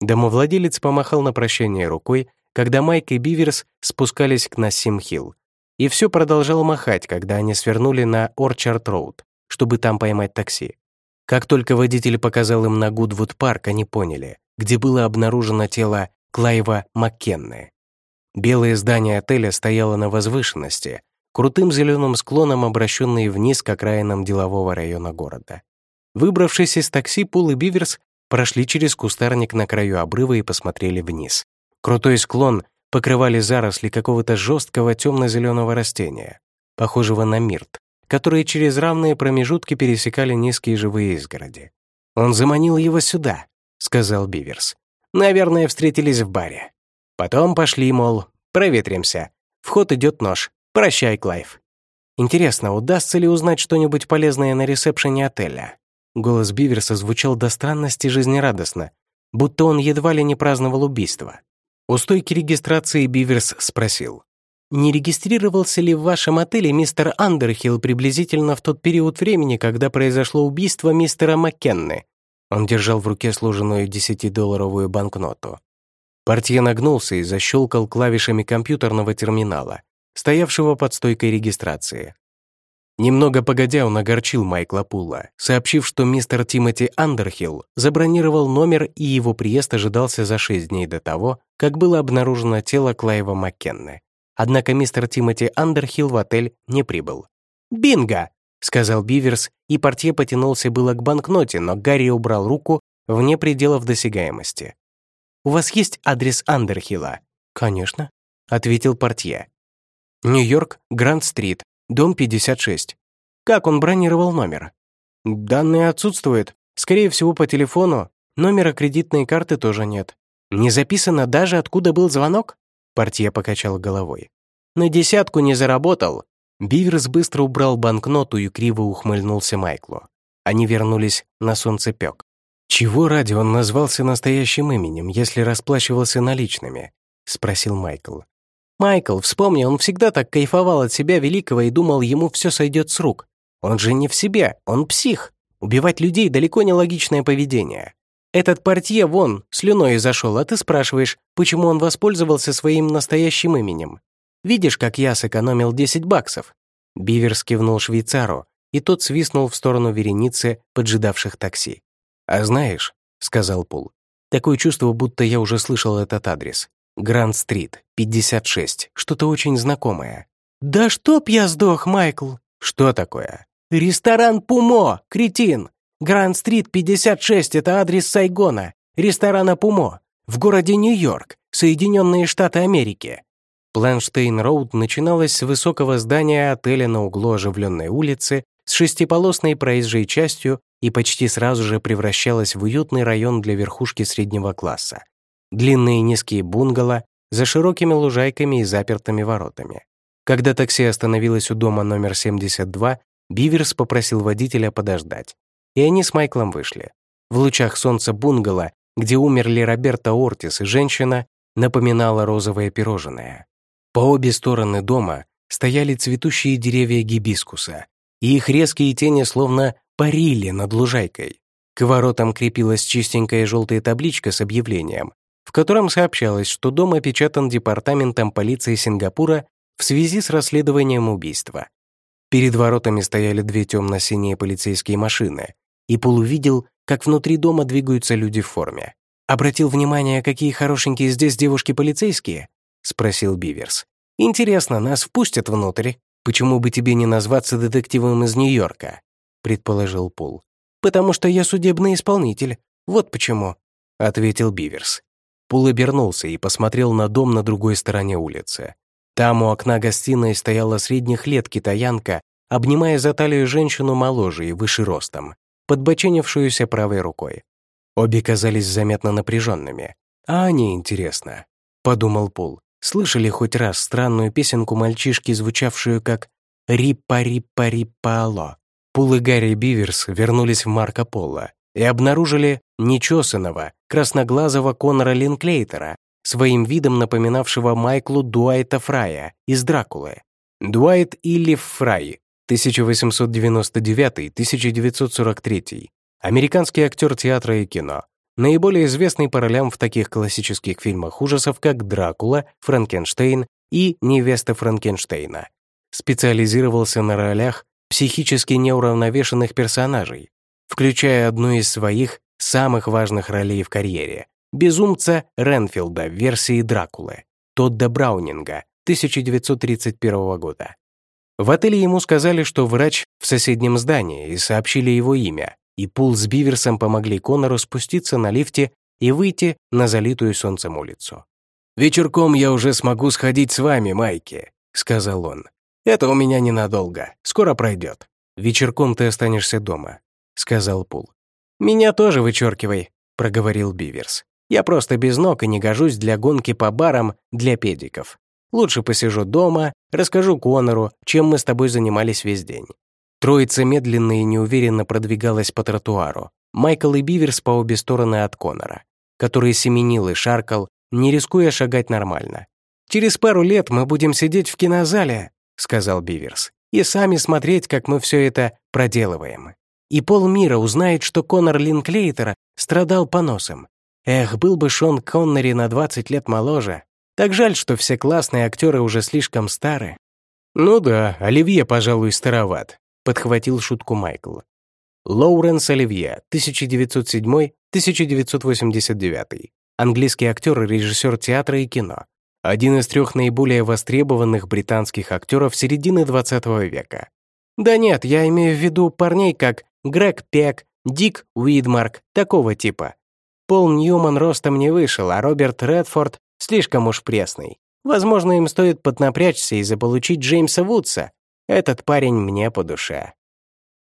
Домовладелец помахал на прощание рукой, когда Майк и Биверс спускались к Насим-Хилл, и все продолжал махать, когда они свернули на Орчард-Роуд, чтобы там поймать такси. Как только водитель показал им на Гудвуд-парк, они поняли, где было обнаружено тело Клайва Маккенны. Белое здание отеля стояло на возвышенности, крутым зеленым склоном, обращенный вниз к окраинам делового района города. Выбравшись из такси, Пул и Биверс прошли через кустарник на краю обрыва и посмотрели вниз. Крутой склон покрывали заросли какого-то жесткого темно-зеленого растения, похожего на мирт, которые через равные промежутки пересекали низкие живые изгороди. «Он заманил его сюда», — сказал Биверс. «Наверное, встретились в баре. Потом пошли, мол, проветримся. В ход идет нож. Прощай, Клайв». «Интересно, удастся ли узнать что-нибудь полезное на ресепшене отеля?» Голос Биверса звучал до странности жизнерадостно, будто он едва ли не праздновал убийство. У стойки регистрации Биверс спросил. «Не регистрировался ли в вашем отеле мистер Андерхилл приблизительно в тот период времени, когда произошло убийство мистера Маккенны?» Он держал в руке сложенную десятидолларовую банкноту. Портье нагнулся и защелкал клавишами компьютерного терминала, стоявшего под стойкой регистрации. Немного погодя, он огорчил Майкла Пула, сообщив, что мистер Тимоти Андерхилл забронировал номер и его приезд ожидался за шесть дней до того, как было обнаружено тело Клайва Маккенны. однако мистер Тимоти Андерхилл в отель не прибыл. «Бинго!» — сказал Биверс, и портье потянулся было к банкноте, но Гарри убрал руку вне пределов досягаемости. «У вас есть адрес Андерхилла?» «Конечно», — ответил портье. «Нью-Йорк, Гранд-стрит, дом 56». «Как он бронировал номер?» «Данные отсутствуют. Скорее всего, по телефону. Номера кредитной карты тоже нет». «Не записано даже, откуда был звонок?» Портье покачал головой. «На десятку не заработал». Биверс быстро убрал банкноту и криво ухмыльнулся Майклу. Они вернулись на солнцепек. «Чего ради он назвался настоящим именем, если расплачивался наличными?» — спросил Майкл. «Майкл, вспомни, он всегда так кайфовал от себя великого и думал, ему все сойдет с рук. Он же не в себе, он псих. Убивать людей далеко не логичное поведение. Этот портье вон, слюной зашел, а ты спрашиваешь, почему он воспользовался своим настоящим именем. Видишь, как я сэкономил 10 баксов?» Биверс кивнул швейцару, и тот свистнул в сторону вереницы поджидавших такси. «А знаешь», — сказал Пул, — «такое чувство, будто я уже слышал этот адрес. Гранд-стрит, 56, что-то очень знакомое». «Да чтоб я сдох, Майкл!» «Что такое?» «Ресторан Пумо, кретин! Гранд-стрит, 56 — это адрес Сайгона, ресторана Пумо, в городе Нью-Йорк, Соединенные Штаты Америки». Планштейн-Роуд начиналась с высокого здания отеля на углу оживленной улицы с шестиполосной проезжей частью и почти сразу же превращалась в уютный район для верхушки среднего класса. Длинные низкие бунгало за широкими лужайками и запертыми воротами. Когда такси остановилось у дома номер 72, Биверс попросил водителя подождать, и они с Майклом вышли. В лучах солнца бунгало, где умерли Роберто Ортис и женщина, напоминала розовое пирожное. По обе стороны дома стояли цветущие деревья гибискуса, и их резкие тени словно парили над лужайкой. К воротам крепилась чистенькая желтая табличка с объявлением, в котором сообщалось, что дом опечатан департаментом полиции Сингапура в связи с расследованием убийства. Перед воротами стояли две темно-синие полицейские машины, и Пол увидел, как внутри дома двигаются люди в форме. «Обратил внимание, какие хорошенькие здесь девушки-полицейские?» — спросил Биверс. «Интересно, нас впустят внутрь? Почему бы тебе не назваться детективом из Нью-Йорка?» — предположил Пол. «Потому что я судебный исполнитель. Вот почему», — ответил Биверс. Пул обернулся и посмотрел на дом на другой стороне улицы. Там у окна гостиной стояла средних лет китаянка, обнимая за талию женщину моложе и выше ростом, подбоченившуюся правой рукой. Обе казались заметно напряженными. «А они, интересно», — подумал Пул. «Слышали хоть раз странную песенку мальчишки, звучавшую как «Рипа-рипа-рипа-алло»?» Пул и Гарри Биверс вернулись в Марко Поло и обнаружили нечесанного, красноглазого Конора Линклейтера, своим видом напоминавшего Майклу Дуайта Фрая из «Дракулы». Дуайт Иллиф Фрай, 1899-1943, американский актер театра и кино, наиболее известный по ролям в таких классических фильмах ужасов, как «Дракула», «Франкенштейн» и «Невеста Франкенштейна». Специализировался на ролях психически неуравновешенных персонажей, включая одну из своих самых важных ролей в карьере — безумца Ренфилда в версии Дракулы, Тодда Браунинга 1931 года. В отеле ему сказали, что врач в соседнем здании, и сообщили его имя, и Пул с Биверсом помогли Конору спуститься на лифте и выйти на залитую солнцем улицу. «Вечерком я уже смогу сходить с вами, Майки», — сказал он. Это у меня ненадолго. Скоро пройдет. Вечерком ты останешься дома», — сказал Пул. «Меня тоже вычеркивай», — проговорил Биверс. «Я просто без ног и не гожусь для гонки по барам для педиков. Лучше посижу дома, расскажу Конору, чем мы с тобой занимались весь день». Троица медленно и неуверенно продвигалась по тротуару. Майкл и Биверс по обе стороны от Конора, который семенил и шаркал, не рискуя шагать нормально. «Через пару лет мы будем сидеть в кинозале сказал Биверс, и сами смотреть, как мы все это проделываем. И полмира узнает, что Конор Линклейтер страдал поносом. Эх, был бы Шон Коннери на 20 лет моложе. Так жаль, что все классные актеры уже слишком стары. «Ну да, Оливье, пожалуй, староват», — подхватил шутку Майкл. Лоуренс Оливье, 1907-1989. Английский актер и режиссер театра и кино. один из трех наиболее востребованных британских актеров середины 20 века. Да нет, я имею в виду парней как Грег Пек, Дик Уидмарк, такого типа. Пол Ньюман ростом не вышел, а Роберт Редфорд слишком уж пресный. Возможно, им стоит поднапрячься и заполучить Джеймса Вудса. Этот парень мне по душе.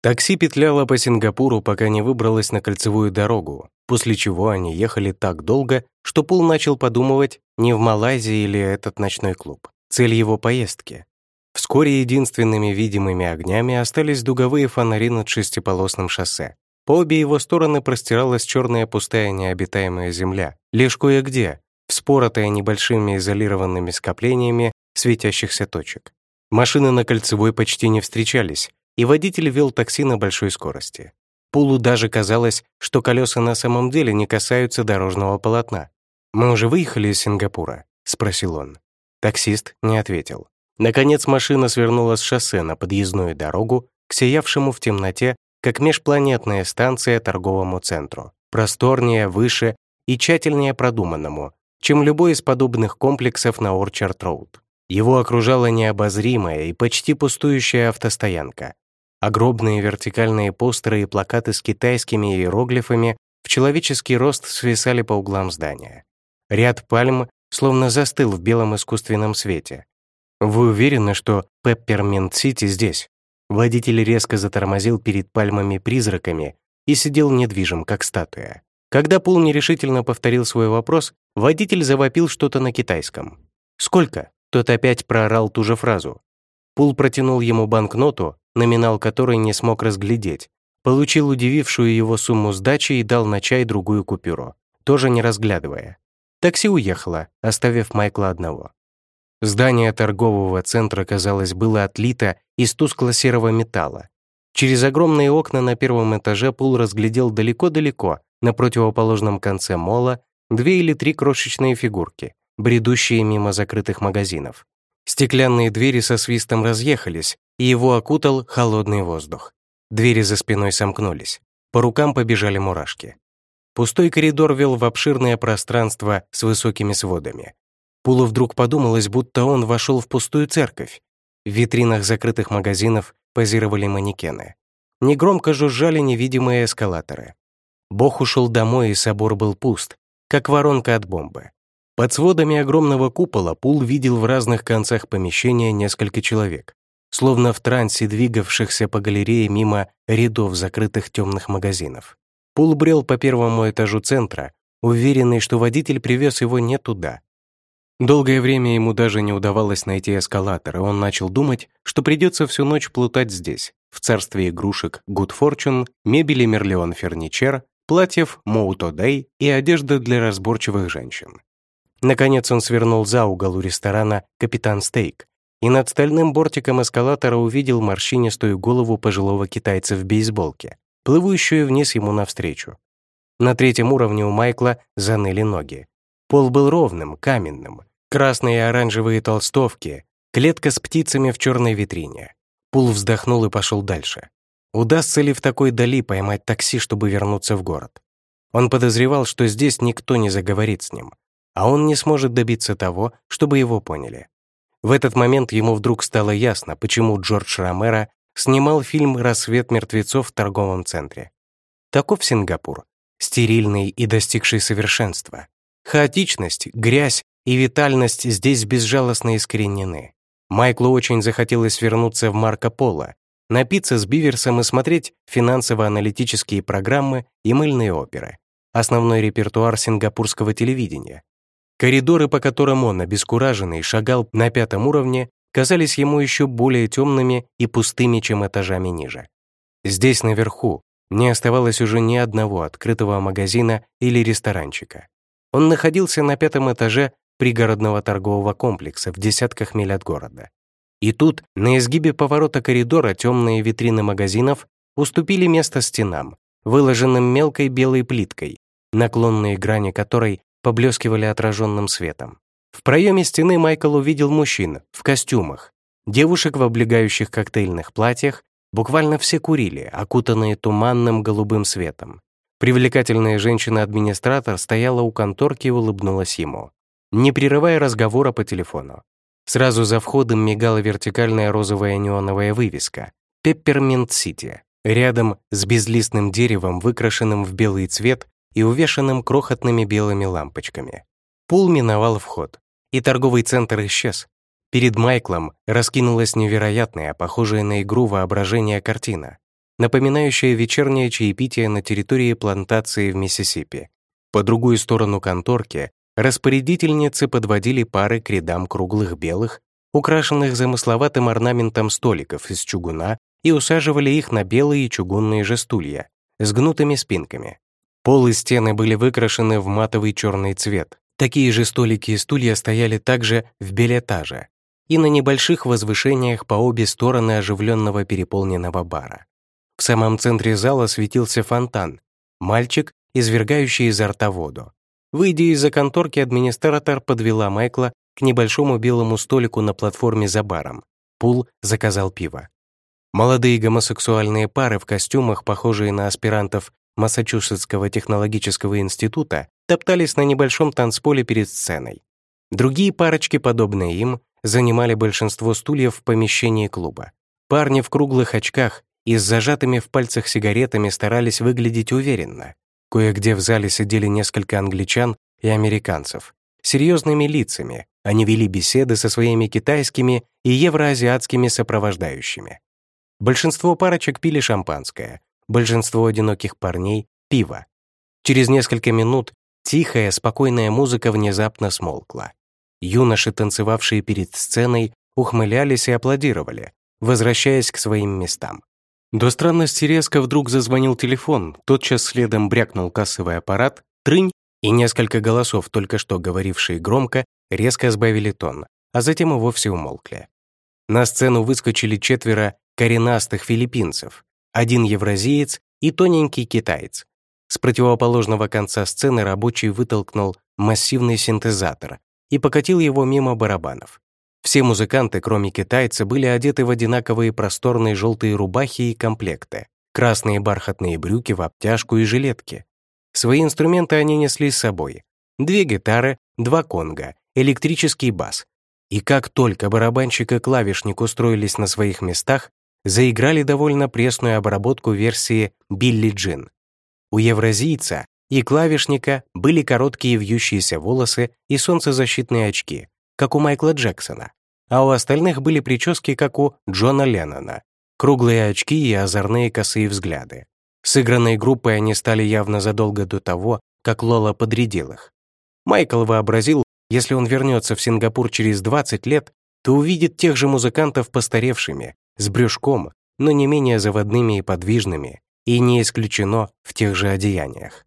Такси петляло по Сингапуру, пока не выбралось на кольцевую дорогу, после чего они ехали так долго, что Пул начал подумывать, не в Малайзии или этот ночной клуб. Цель его поездки. Вскоре единственными видимыми огнями остались дуговые фонари над шестиполосным шоссе. По обе его стороны простиралась черная пустая необитаемая земля, лишь кое-где, вспоротая небольшими изолированными скоплениями светящихся точек. Машины на Кольцевой почти не встречались, и водитель вел такси на большой скорости. Пулу даже казалось, что колеса на самом деле не касаются дорожного полотна. «Мы уже выехали из Сингапура?» — спросил он. Таксист не ответил. Наконец машина свернула с шоссе на подъездную дорогу к сиявшему в темноте, как межпланетная станция торговому центру, просторнее, выше и тщательнее продуманному, чем любой из подобных комплексов на Орчард-Роуд. Его окружала необозримая и почти пустующая автостоянка. Огромные вертикальные постеры и плакаты с китайскими иероглифами в человеческий рост свисали по углам здания. Ряд пальм словно застыл в белом искусственном свете, «Вы уверены, что Пепперминт-Сити здесь?» Водитель резко затормозил перед пальмами-призраками и сидел недвижим, как статуя. Когда Пул нерешительно повторил свой вопрос, водитель завопил что-то на китайском. «Сколько?» Тот опять проорал ту же фразу. Пул протянул ему банкноту, номинал которой не смог разглядеть, получил удивившую его сумму сдачи и дал на чай другую купюру, тоже не разглядывая. Такси уехало, оставив Майкла одного. Здание торгового центра, казалось, было отлито из тускло-серого металла. Через огромные окна на первом этаже Пул разглядел далеко-далеко, на противоположном конце мола, две или три крошечные фигурки, бредущие мимо закрытых магазинов. Стеклянные двери со свистом разъехались, и его окутал холодный воздух. Двери за спиной сомкнулись. По рукам побежали мурашки. Пустой коридор вел в обширное пространство с высокими сводами, Пулу вдруг подумалось, будто он вошел в пустую церковь. В витринах закрытых магазинов позировали манекены. Негромко жужжали невидимые эскалаторы. Бог ушел домой, и собор был пуст, как воронка от бомбы. Под сводами огромного купола Пул видел в разных концах помещения несколько человек, словно в трансе двигавшихся по галерее мимо рядов закрытых темных магазинов. Пул брел по первому этажу центра, уверенный, что водитель привез его не туда, Долгое время ему даже не удавалось найти эскалатор, и он начал думать, что придется всю ночь плутать здесь, в царстве игрушек Good Fortune, мебели Мерлеон Ферничер, платьев Моуто Дэй и одежды для разборчивых женщин. Наконец он свернул за угол у ресторана «Капитан Стейк» и над стальным бортиком эскалатора увидел морщинистую голову пожилого китайца в бейсболке, плывущую вниз ему навстречу. На третьем уровне у Майкла заныли ноги. Пол был ровным, каменным, Красные и оранжевые толстовки, клетка с птицами в черной витрине. Пул вздохнул и пошел дальше. Удастся ли в такой дали поймать такси, чтобы вернуться в город? Он подозревал, что здесь никто не заговорит с ним, а он не сможет добиться того, чтобы его поняли. В этот момент ему вдруг стало ясно, почему Джордж Ромеро снимал фильм «Рассвет мертвецов» в торговом центре. Таков Сингапур, стерильный и достигший совершенства. Хаотичность, грязь и витальность здесь безжалостно искоренены. Майклу очень захотелось вернуться в Марко Поло, напиться с Биверсом и смотреть финансово-аналитические программы и мыльные оперы. Основной репертуар сингапурского телевидения. Коридоры, по которым он, обескураженный, шагал на пятом уровне, казались ему еще более темными и пустыми, чем этажами ниже. Здесь, наверху, не оставалось уже ни одного открытого магазина или ресторанчика. Он находился на пятом этаже пригородного торгового комплекса в десятках миль от города. И тут, на изгибе поворота коридора, темные витрины магазинов уступили место стенам, выложенным мелкой белой плиткой, наклонные грани которой поблескивали отраженным светом. В проеме стены Майкл увидел мужчин в костюмах, девушек в облегающих коктейльных платьях, буквально все курили, окутанные туманным голубым светом. Привлекательная женщина-администратор стояла у конторки и улыбнулась ему. Не прерывая разговора по телефону. Сразу за входом мигала вертикальная розовая неоновая вывеска «Пепперминт Сити», рядом с безлистным деревом, выкрашенным в белый цвет и увешанным крохотными белыми лампочками. Пул миновал вход, и торговый центр исчез. Перед Майклом раскинулась невероятная, похожая на игру воображения картина, напоминающая вечернее чаепитие на территории плантации в Миссисипи. По другую сторону конторки распорядительницы подводили пары к рядам круглых белых, украшенных замысловатым орнаментом столиков из чугуна и усаживали их на белые чугунные же стулья с гнутыми спинками. Пол и стены были выкрашены в матовый черный цвет. Такие же столики и стулья стояли также в билетаже и на небольших возвышениях по обе стороны оживленного переполненного бара. В самом центре зала светился фонтан, мальчик, извергающий изо рта воду. Выйдя из-за конторки, администратор подвела Майкла к небольшому белому столику на платформе за баром. Пул заказал пиво. Молодые гомосексуальные пары в костюмах, похожие на аспирантов Массачусетского технологического института, топтались на небольшом танцполе перед сценой. Другие парочки, подобные им, занимали большинство стульев в помещении клуба. Парни в круглых очках и с зажатыми в пальцах сигаретами старались выглядеть уверенно. Кое-где в зале сидели несколько англичан и американцев. Серьезными лицами они вели беседы со своими китайскими и евроазиатскими сопровождающими. Большинство парочек пили шампанское, большинство одиноких парней — пиво. Через несколько минут тихая, спокойная музыка внезапно смолкла. Юноши, танцевавшие перед сценой, ухмылялись и аплодировали, возвращаясь к своим местам. До странности резко вдруг зазвонил телефон, тотчас следом брякнул кассовый аппарат, трынь, и несколько голосов, только что говорившие громко, резко сбавили тон, а затем и вовсе умолкли. На сцену выскочили четверо коренастых филиппинцев, один евразиец и тоненький китаец. С противоположного конца сцены рабочий вытолкнул массивный синтезатор, и покатил его мимо барабанов. Все музыканты, кроме китайца, были одеты в одинаковые просторные желтые рубахи и комплекты, красные бархатные брюки в обтяжку и жилетки. Свои инструменты они несли с собой. Две гитары, два конга, электрический бас. И как только барабанщик и клавишник устроились на своих местах, заиграли довольно пресную обработку версии «Билли Джин». У евразийца и клавишника были короткие вьющиеся волосы и солнцезащитные очки, как у Майкла Джексона, а у остальных были прически, как у Джона Леннона, круглые очки и озорные косые взгляды. Сыгранной группой они стали явно задолго до того, как Лола подрядил их. Майкл вообразил, если он вернется в Сингапур через 20 лет, то увидит тех же музыкантов постаревшими, с брюшком, но не менее заводными и подвижными, и не исключено в тех же одеяниях.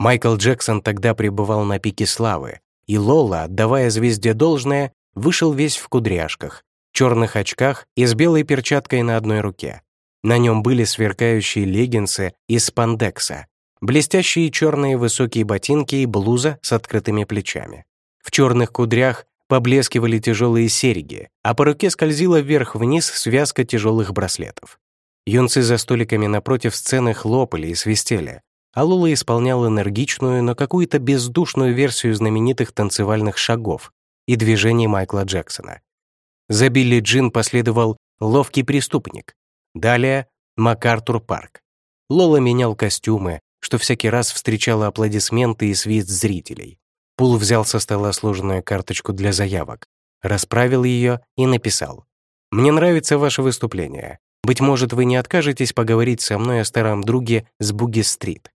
Майкл Джексон тогда пребывал на пике славы, и Лола, отдавая звезде должное, вышел весь в кудряшках, черных очках и с белой перчаткой на одной руке. На нем были сверкающие леггинсы из спандекса, блестящие черные высокие ботинки и блуза с открытыми плечами. В черных кудрях поблескивали тяжелые серьги, а по руке скользила вверх-вниз связка тяжелых браслетов. Юнцы за столиками напротив сцены хлопали и свистели, а Лула исполнял энергичную, но какую-то бездушную версию знаменитых танцевальных шагов и движений Майкла Джексона. За Билли Джин последовал «Ловкий преступник». Далее «МакАртур Парк». Лола менял костюмы, что всякий раз встречало аплодисменты и свист зрителей. Пул взял со стола сложенную карточку для заявок, расправил ее и написал. «Мне нравится ваше выступление. Быть может, вы не откажетесь поговорить со мной о старом друге с Буги-стрит.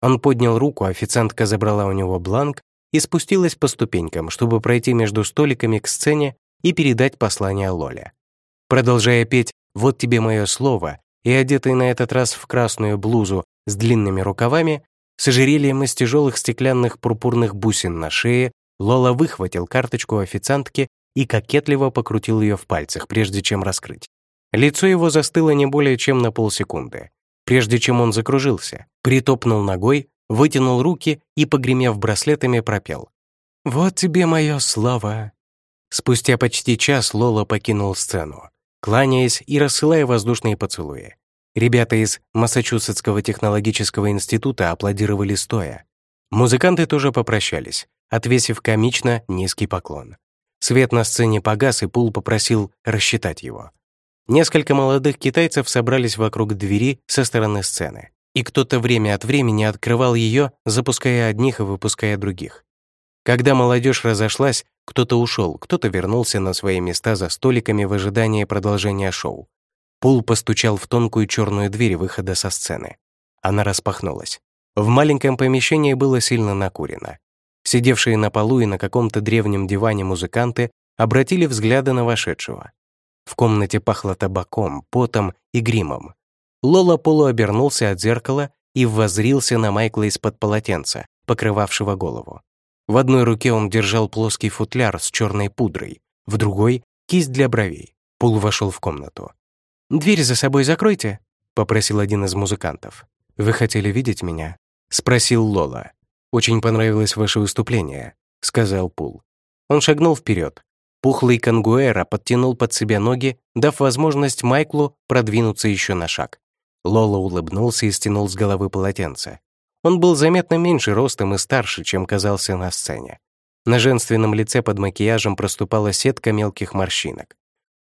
Он поднял руку, официантка забрала у него бланк и спустилась по ступенькам, чтобы пройти между столиками к сцене и передать послание Лоле. Продолжая петь «Вот тебе мое слово» и одетый на этот раз в красную блузу с длинными рукавами, с ожерельем из тяжелых стеклянных пурпурных бусин на шее, Лола выхватил карточку официантки и кокетливо покрутил ее в пальцах, прежде чем раскрыть. Лицо его застыло не более чем на полсекунды прежде чем он закружился, притопнул ногой, вытянул руки и, погремев браслетами, пропел. «Вот тебе мое слово». Спустя почти час Лола покинул сцену, кланяясь и рассылая воздушные поцелуи. Ребята из Массачусетского технологического института аплодировали стоя. Музыканты тоже попрощались, отвесив комично низкий поклон. Свет на сцене погас, и Пул попросил рассчитать его. Несколько молодых китайцев собрались вокруг двери со стороны сцены, и кто-то время от времени открывал ее, запуская одних и выпуская других. Когда молодежь разошлась, кто-то ушел, кто-то вернулся на свои места за столиками в ожидании продолжения шоу. Пул постучал в тонкую черную дверь выхода со сцены. Она распахнулась. В маленьком помещении было сильно накурено. Сидевшие на полу и на каком-то древнем диване музыканты обратили взгляды на вошедшего. В комнате пахло табаком, потом и гримом. Лола полуобернулся от зеркала и воззрился на Майкла из-под полотенца, покрывавшего голову. В одной руке он держал плоский футляр с черной пудрой, в другой — кисть для бровей. Пул вошел в комнату. «Дверь за собой закройте», — попросил один из музыкантов. «Вы хотели видеть меня?» — спросил Лола. «Очень понравилось ваше выступление», — сказал Пул. Он шагнул вперед. Пухлый Кангуэра подтянул под себя ноги, дав возможность Майклу продвинуться еще на шаг. Лола улыбнулся и стянул с головы полотенце. Он был заметно меньше ростом и старше, чем казался на сцене. На женственном лице под макияжем проступала сетка мелких морщинок.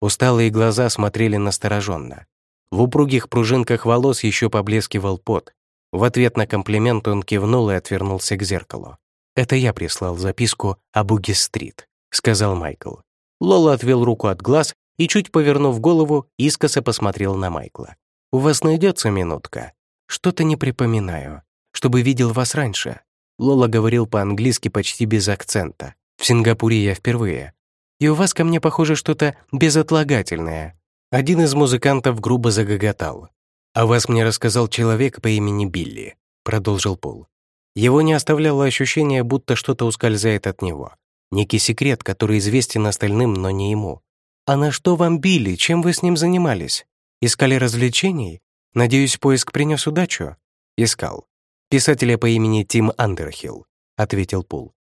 Усталые глаза смотрели настороженно. В упругих пружинках волос еще поблескивал пот, в ответ на комплимент он кивнул и отвернулся к зеркалу. «Это я прислал записку о Буги-стрит», — сказал Майкл. Лола отвел руку от глаз и, чуть повернув голову, искоса посмотрел на Майкла. «У вас найдется минутка? Что-то не припоминаю. Чтобы видел вас раньше». Лола говорил по-английски почти без акцента. «В Сингапуре я впервые. И у вас ко мне, похоже, что-то безотлагательное». Один из музыкантов грубо загоготал. «О вас мне рассказал человек по имени Билли», — продолжил Пол. Его не оставляло ощущение, будто что-то ускользает от него. Некий секрет, который известен остальным, но не ему. «А на что вам Билли? Чем вы с ним занимались? Искали развлечений? Надеюсь, поиск принес удачу?» «Искал. Писателя по имени Тим Андерхилл», — ответил Пул.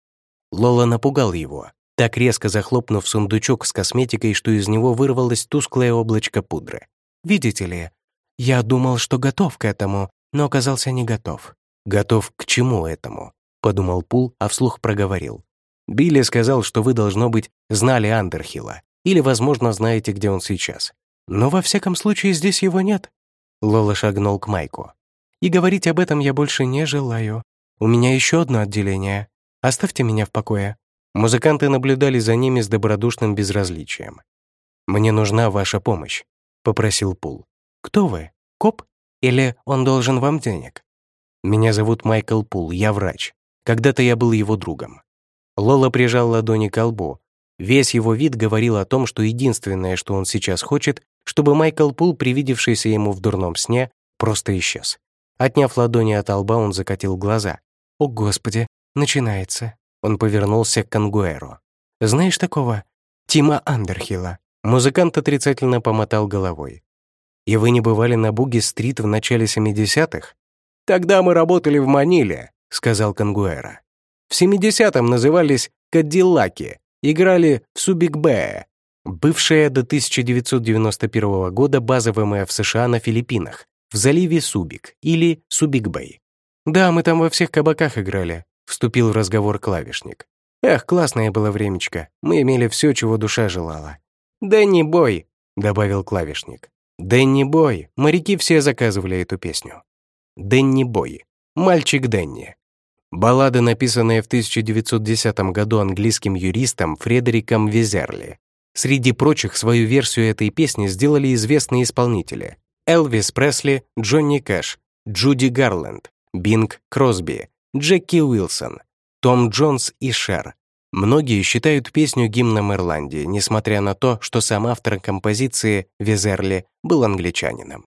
Лола напугал его, так резко захлопнув сундучок с косметикой, что из него вырвалось тусклое облачко пудры. «Видите ли, я думал, что готов к этому, но оказался не готов. Готов к чему этому? Подумал Пул, а вслух проговорил. Билли сказал, что вы, должно быть, знали Андерхилла. Или, возможно, знаете, где он сейчас. Но во всяком случае здесь его нет. Лола шагнул к Майку. И говорить об этом я больше не желаю. У меня еще одно отделение. Оставьте меня в покое. Музыканты наблюдали за ними с добродушным безразличием. «Мне нужна ваша помощь», — попросил Пул. «Кто вы? Коп? Или он должен вам денег?» «Меня зовут Майкл Пул, я врач. Когда-то я был его другом». Лола прижал ладони к лбу. Весь его вид говорил о том, что единственное, что он сейчас хочет, чтобы Майкл Пул, привидевшийся ему в дурном сне, просто исчез. Отняв ладони от лба, он закатил глаза. «О, Господи, начинается». Он повернулся к Кангуэру. «Знаешь такого? Тима Андерхилла». Музыкант отрицательно помотал головой. И вы не бывали на Буги-стрит в начале 70-х? Тогда мы работали в Маниле, сказал Кангуэра. В 70-м назывались Кадиллаки, играли в Субик-Бэ, бывшая до 1991 года база ВМФ США на Филиппинах, в заливе Субик или Субик-Бэй. «Да, мы там во всех кабаках играли», — вступил в разговор клавишник. «Эх, классное было времечко. Мы имели все, чего душа желала». «Да не бой», — добавил клавишник. Дэнни Бой. Моряки все заказывали эту песню. Дэнни Бой. Мальчик Дэнни. Баллада, написанная в 1910 году английским юристом Фредериком Визерли. Среди прочих, свою версию этой песни сделали известные исполнители. Элвис Пресли, Джонни Кэш, Джуди Гарленд, Бинг Кросби, Джеки Уилсон, Том Джонс и Шер. Многие считают песню гимном Ирландии, несмотря на то, что сам автор композиции Визерли был англичанином.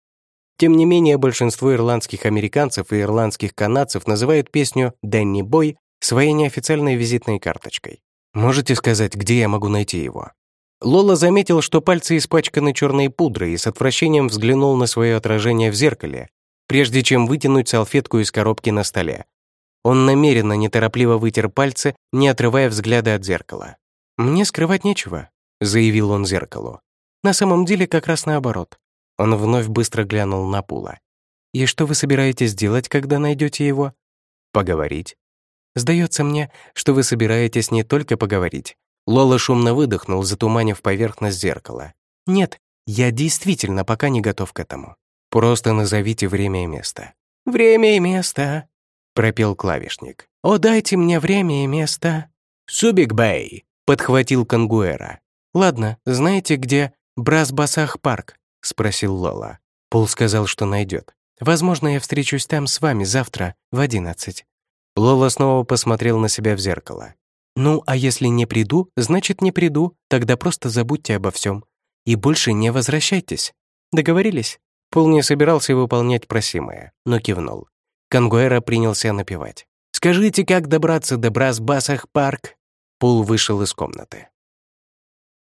Тем не менее, большинство ирландских американцев и ирландских канадцев называют песню «Дэнни Бой» своей неофициальной визитной карточкой. Можете сказать, где я могу найти его? Лола заметил, что пальцы испачканы черной пудрой и с отвращением взглянул на свое отражение в зеркале, прежде чем вытянуть салфетку из коробки на столе, он намеренно неторопливо вытер пальцы, не отрывая взгляда от зеркала. «Мне скрывать нечего», — заявил он зеркалу. «На самом деле как раз наоборот». Он вновь быстро глянул на Пула. «И что вы собираетесь делать, когда найдете его?» «Поговорить». Сдается мне, что вы собираетесь не только поговорить». Лола шумно выдохнул, затуманив поверхность зеркала. «Нет, я действительно пока не готов к этому. Просто назовите время и место». «Время и место», — пропел клавишник. «О, дайте мне время и место». «Субик Бэй», — подхватил Кангуэра. «Ладно, знаете, где Брасбасах парк?» — спросил Лола. Пол сказал, что найдет. «Возможно, я встречусь там с вами завтра в одиннадцать». Лола снова посмотрел на себя в зеркало. «Ну, а если не приду, значит, не приду, тогда просто забудьте обо всем. И больше не возвращайтесь. Договорились?» Пол не собирался выполнять просимое, но кивнул. Кангуэра принялся напевать. «Скажите, как добраться до Брасбасах парк?» Пол вышел из комнаты.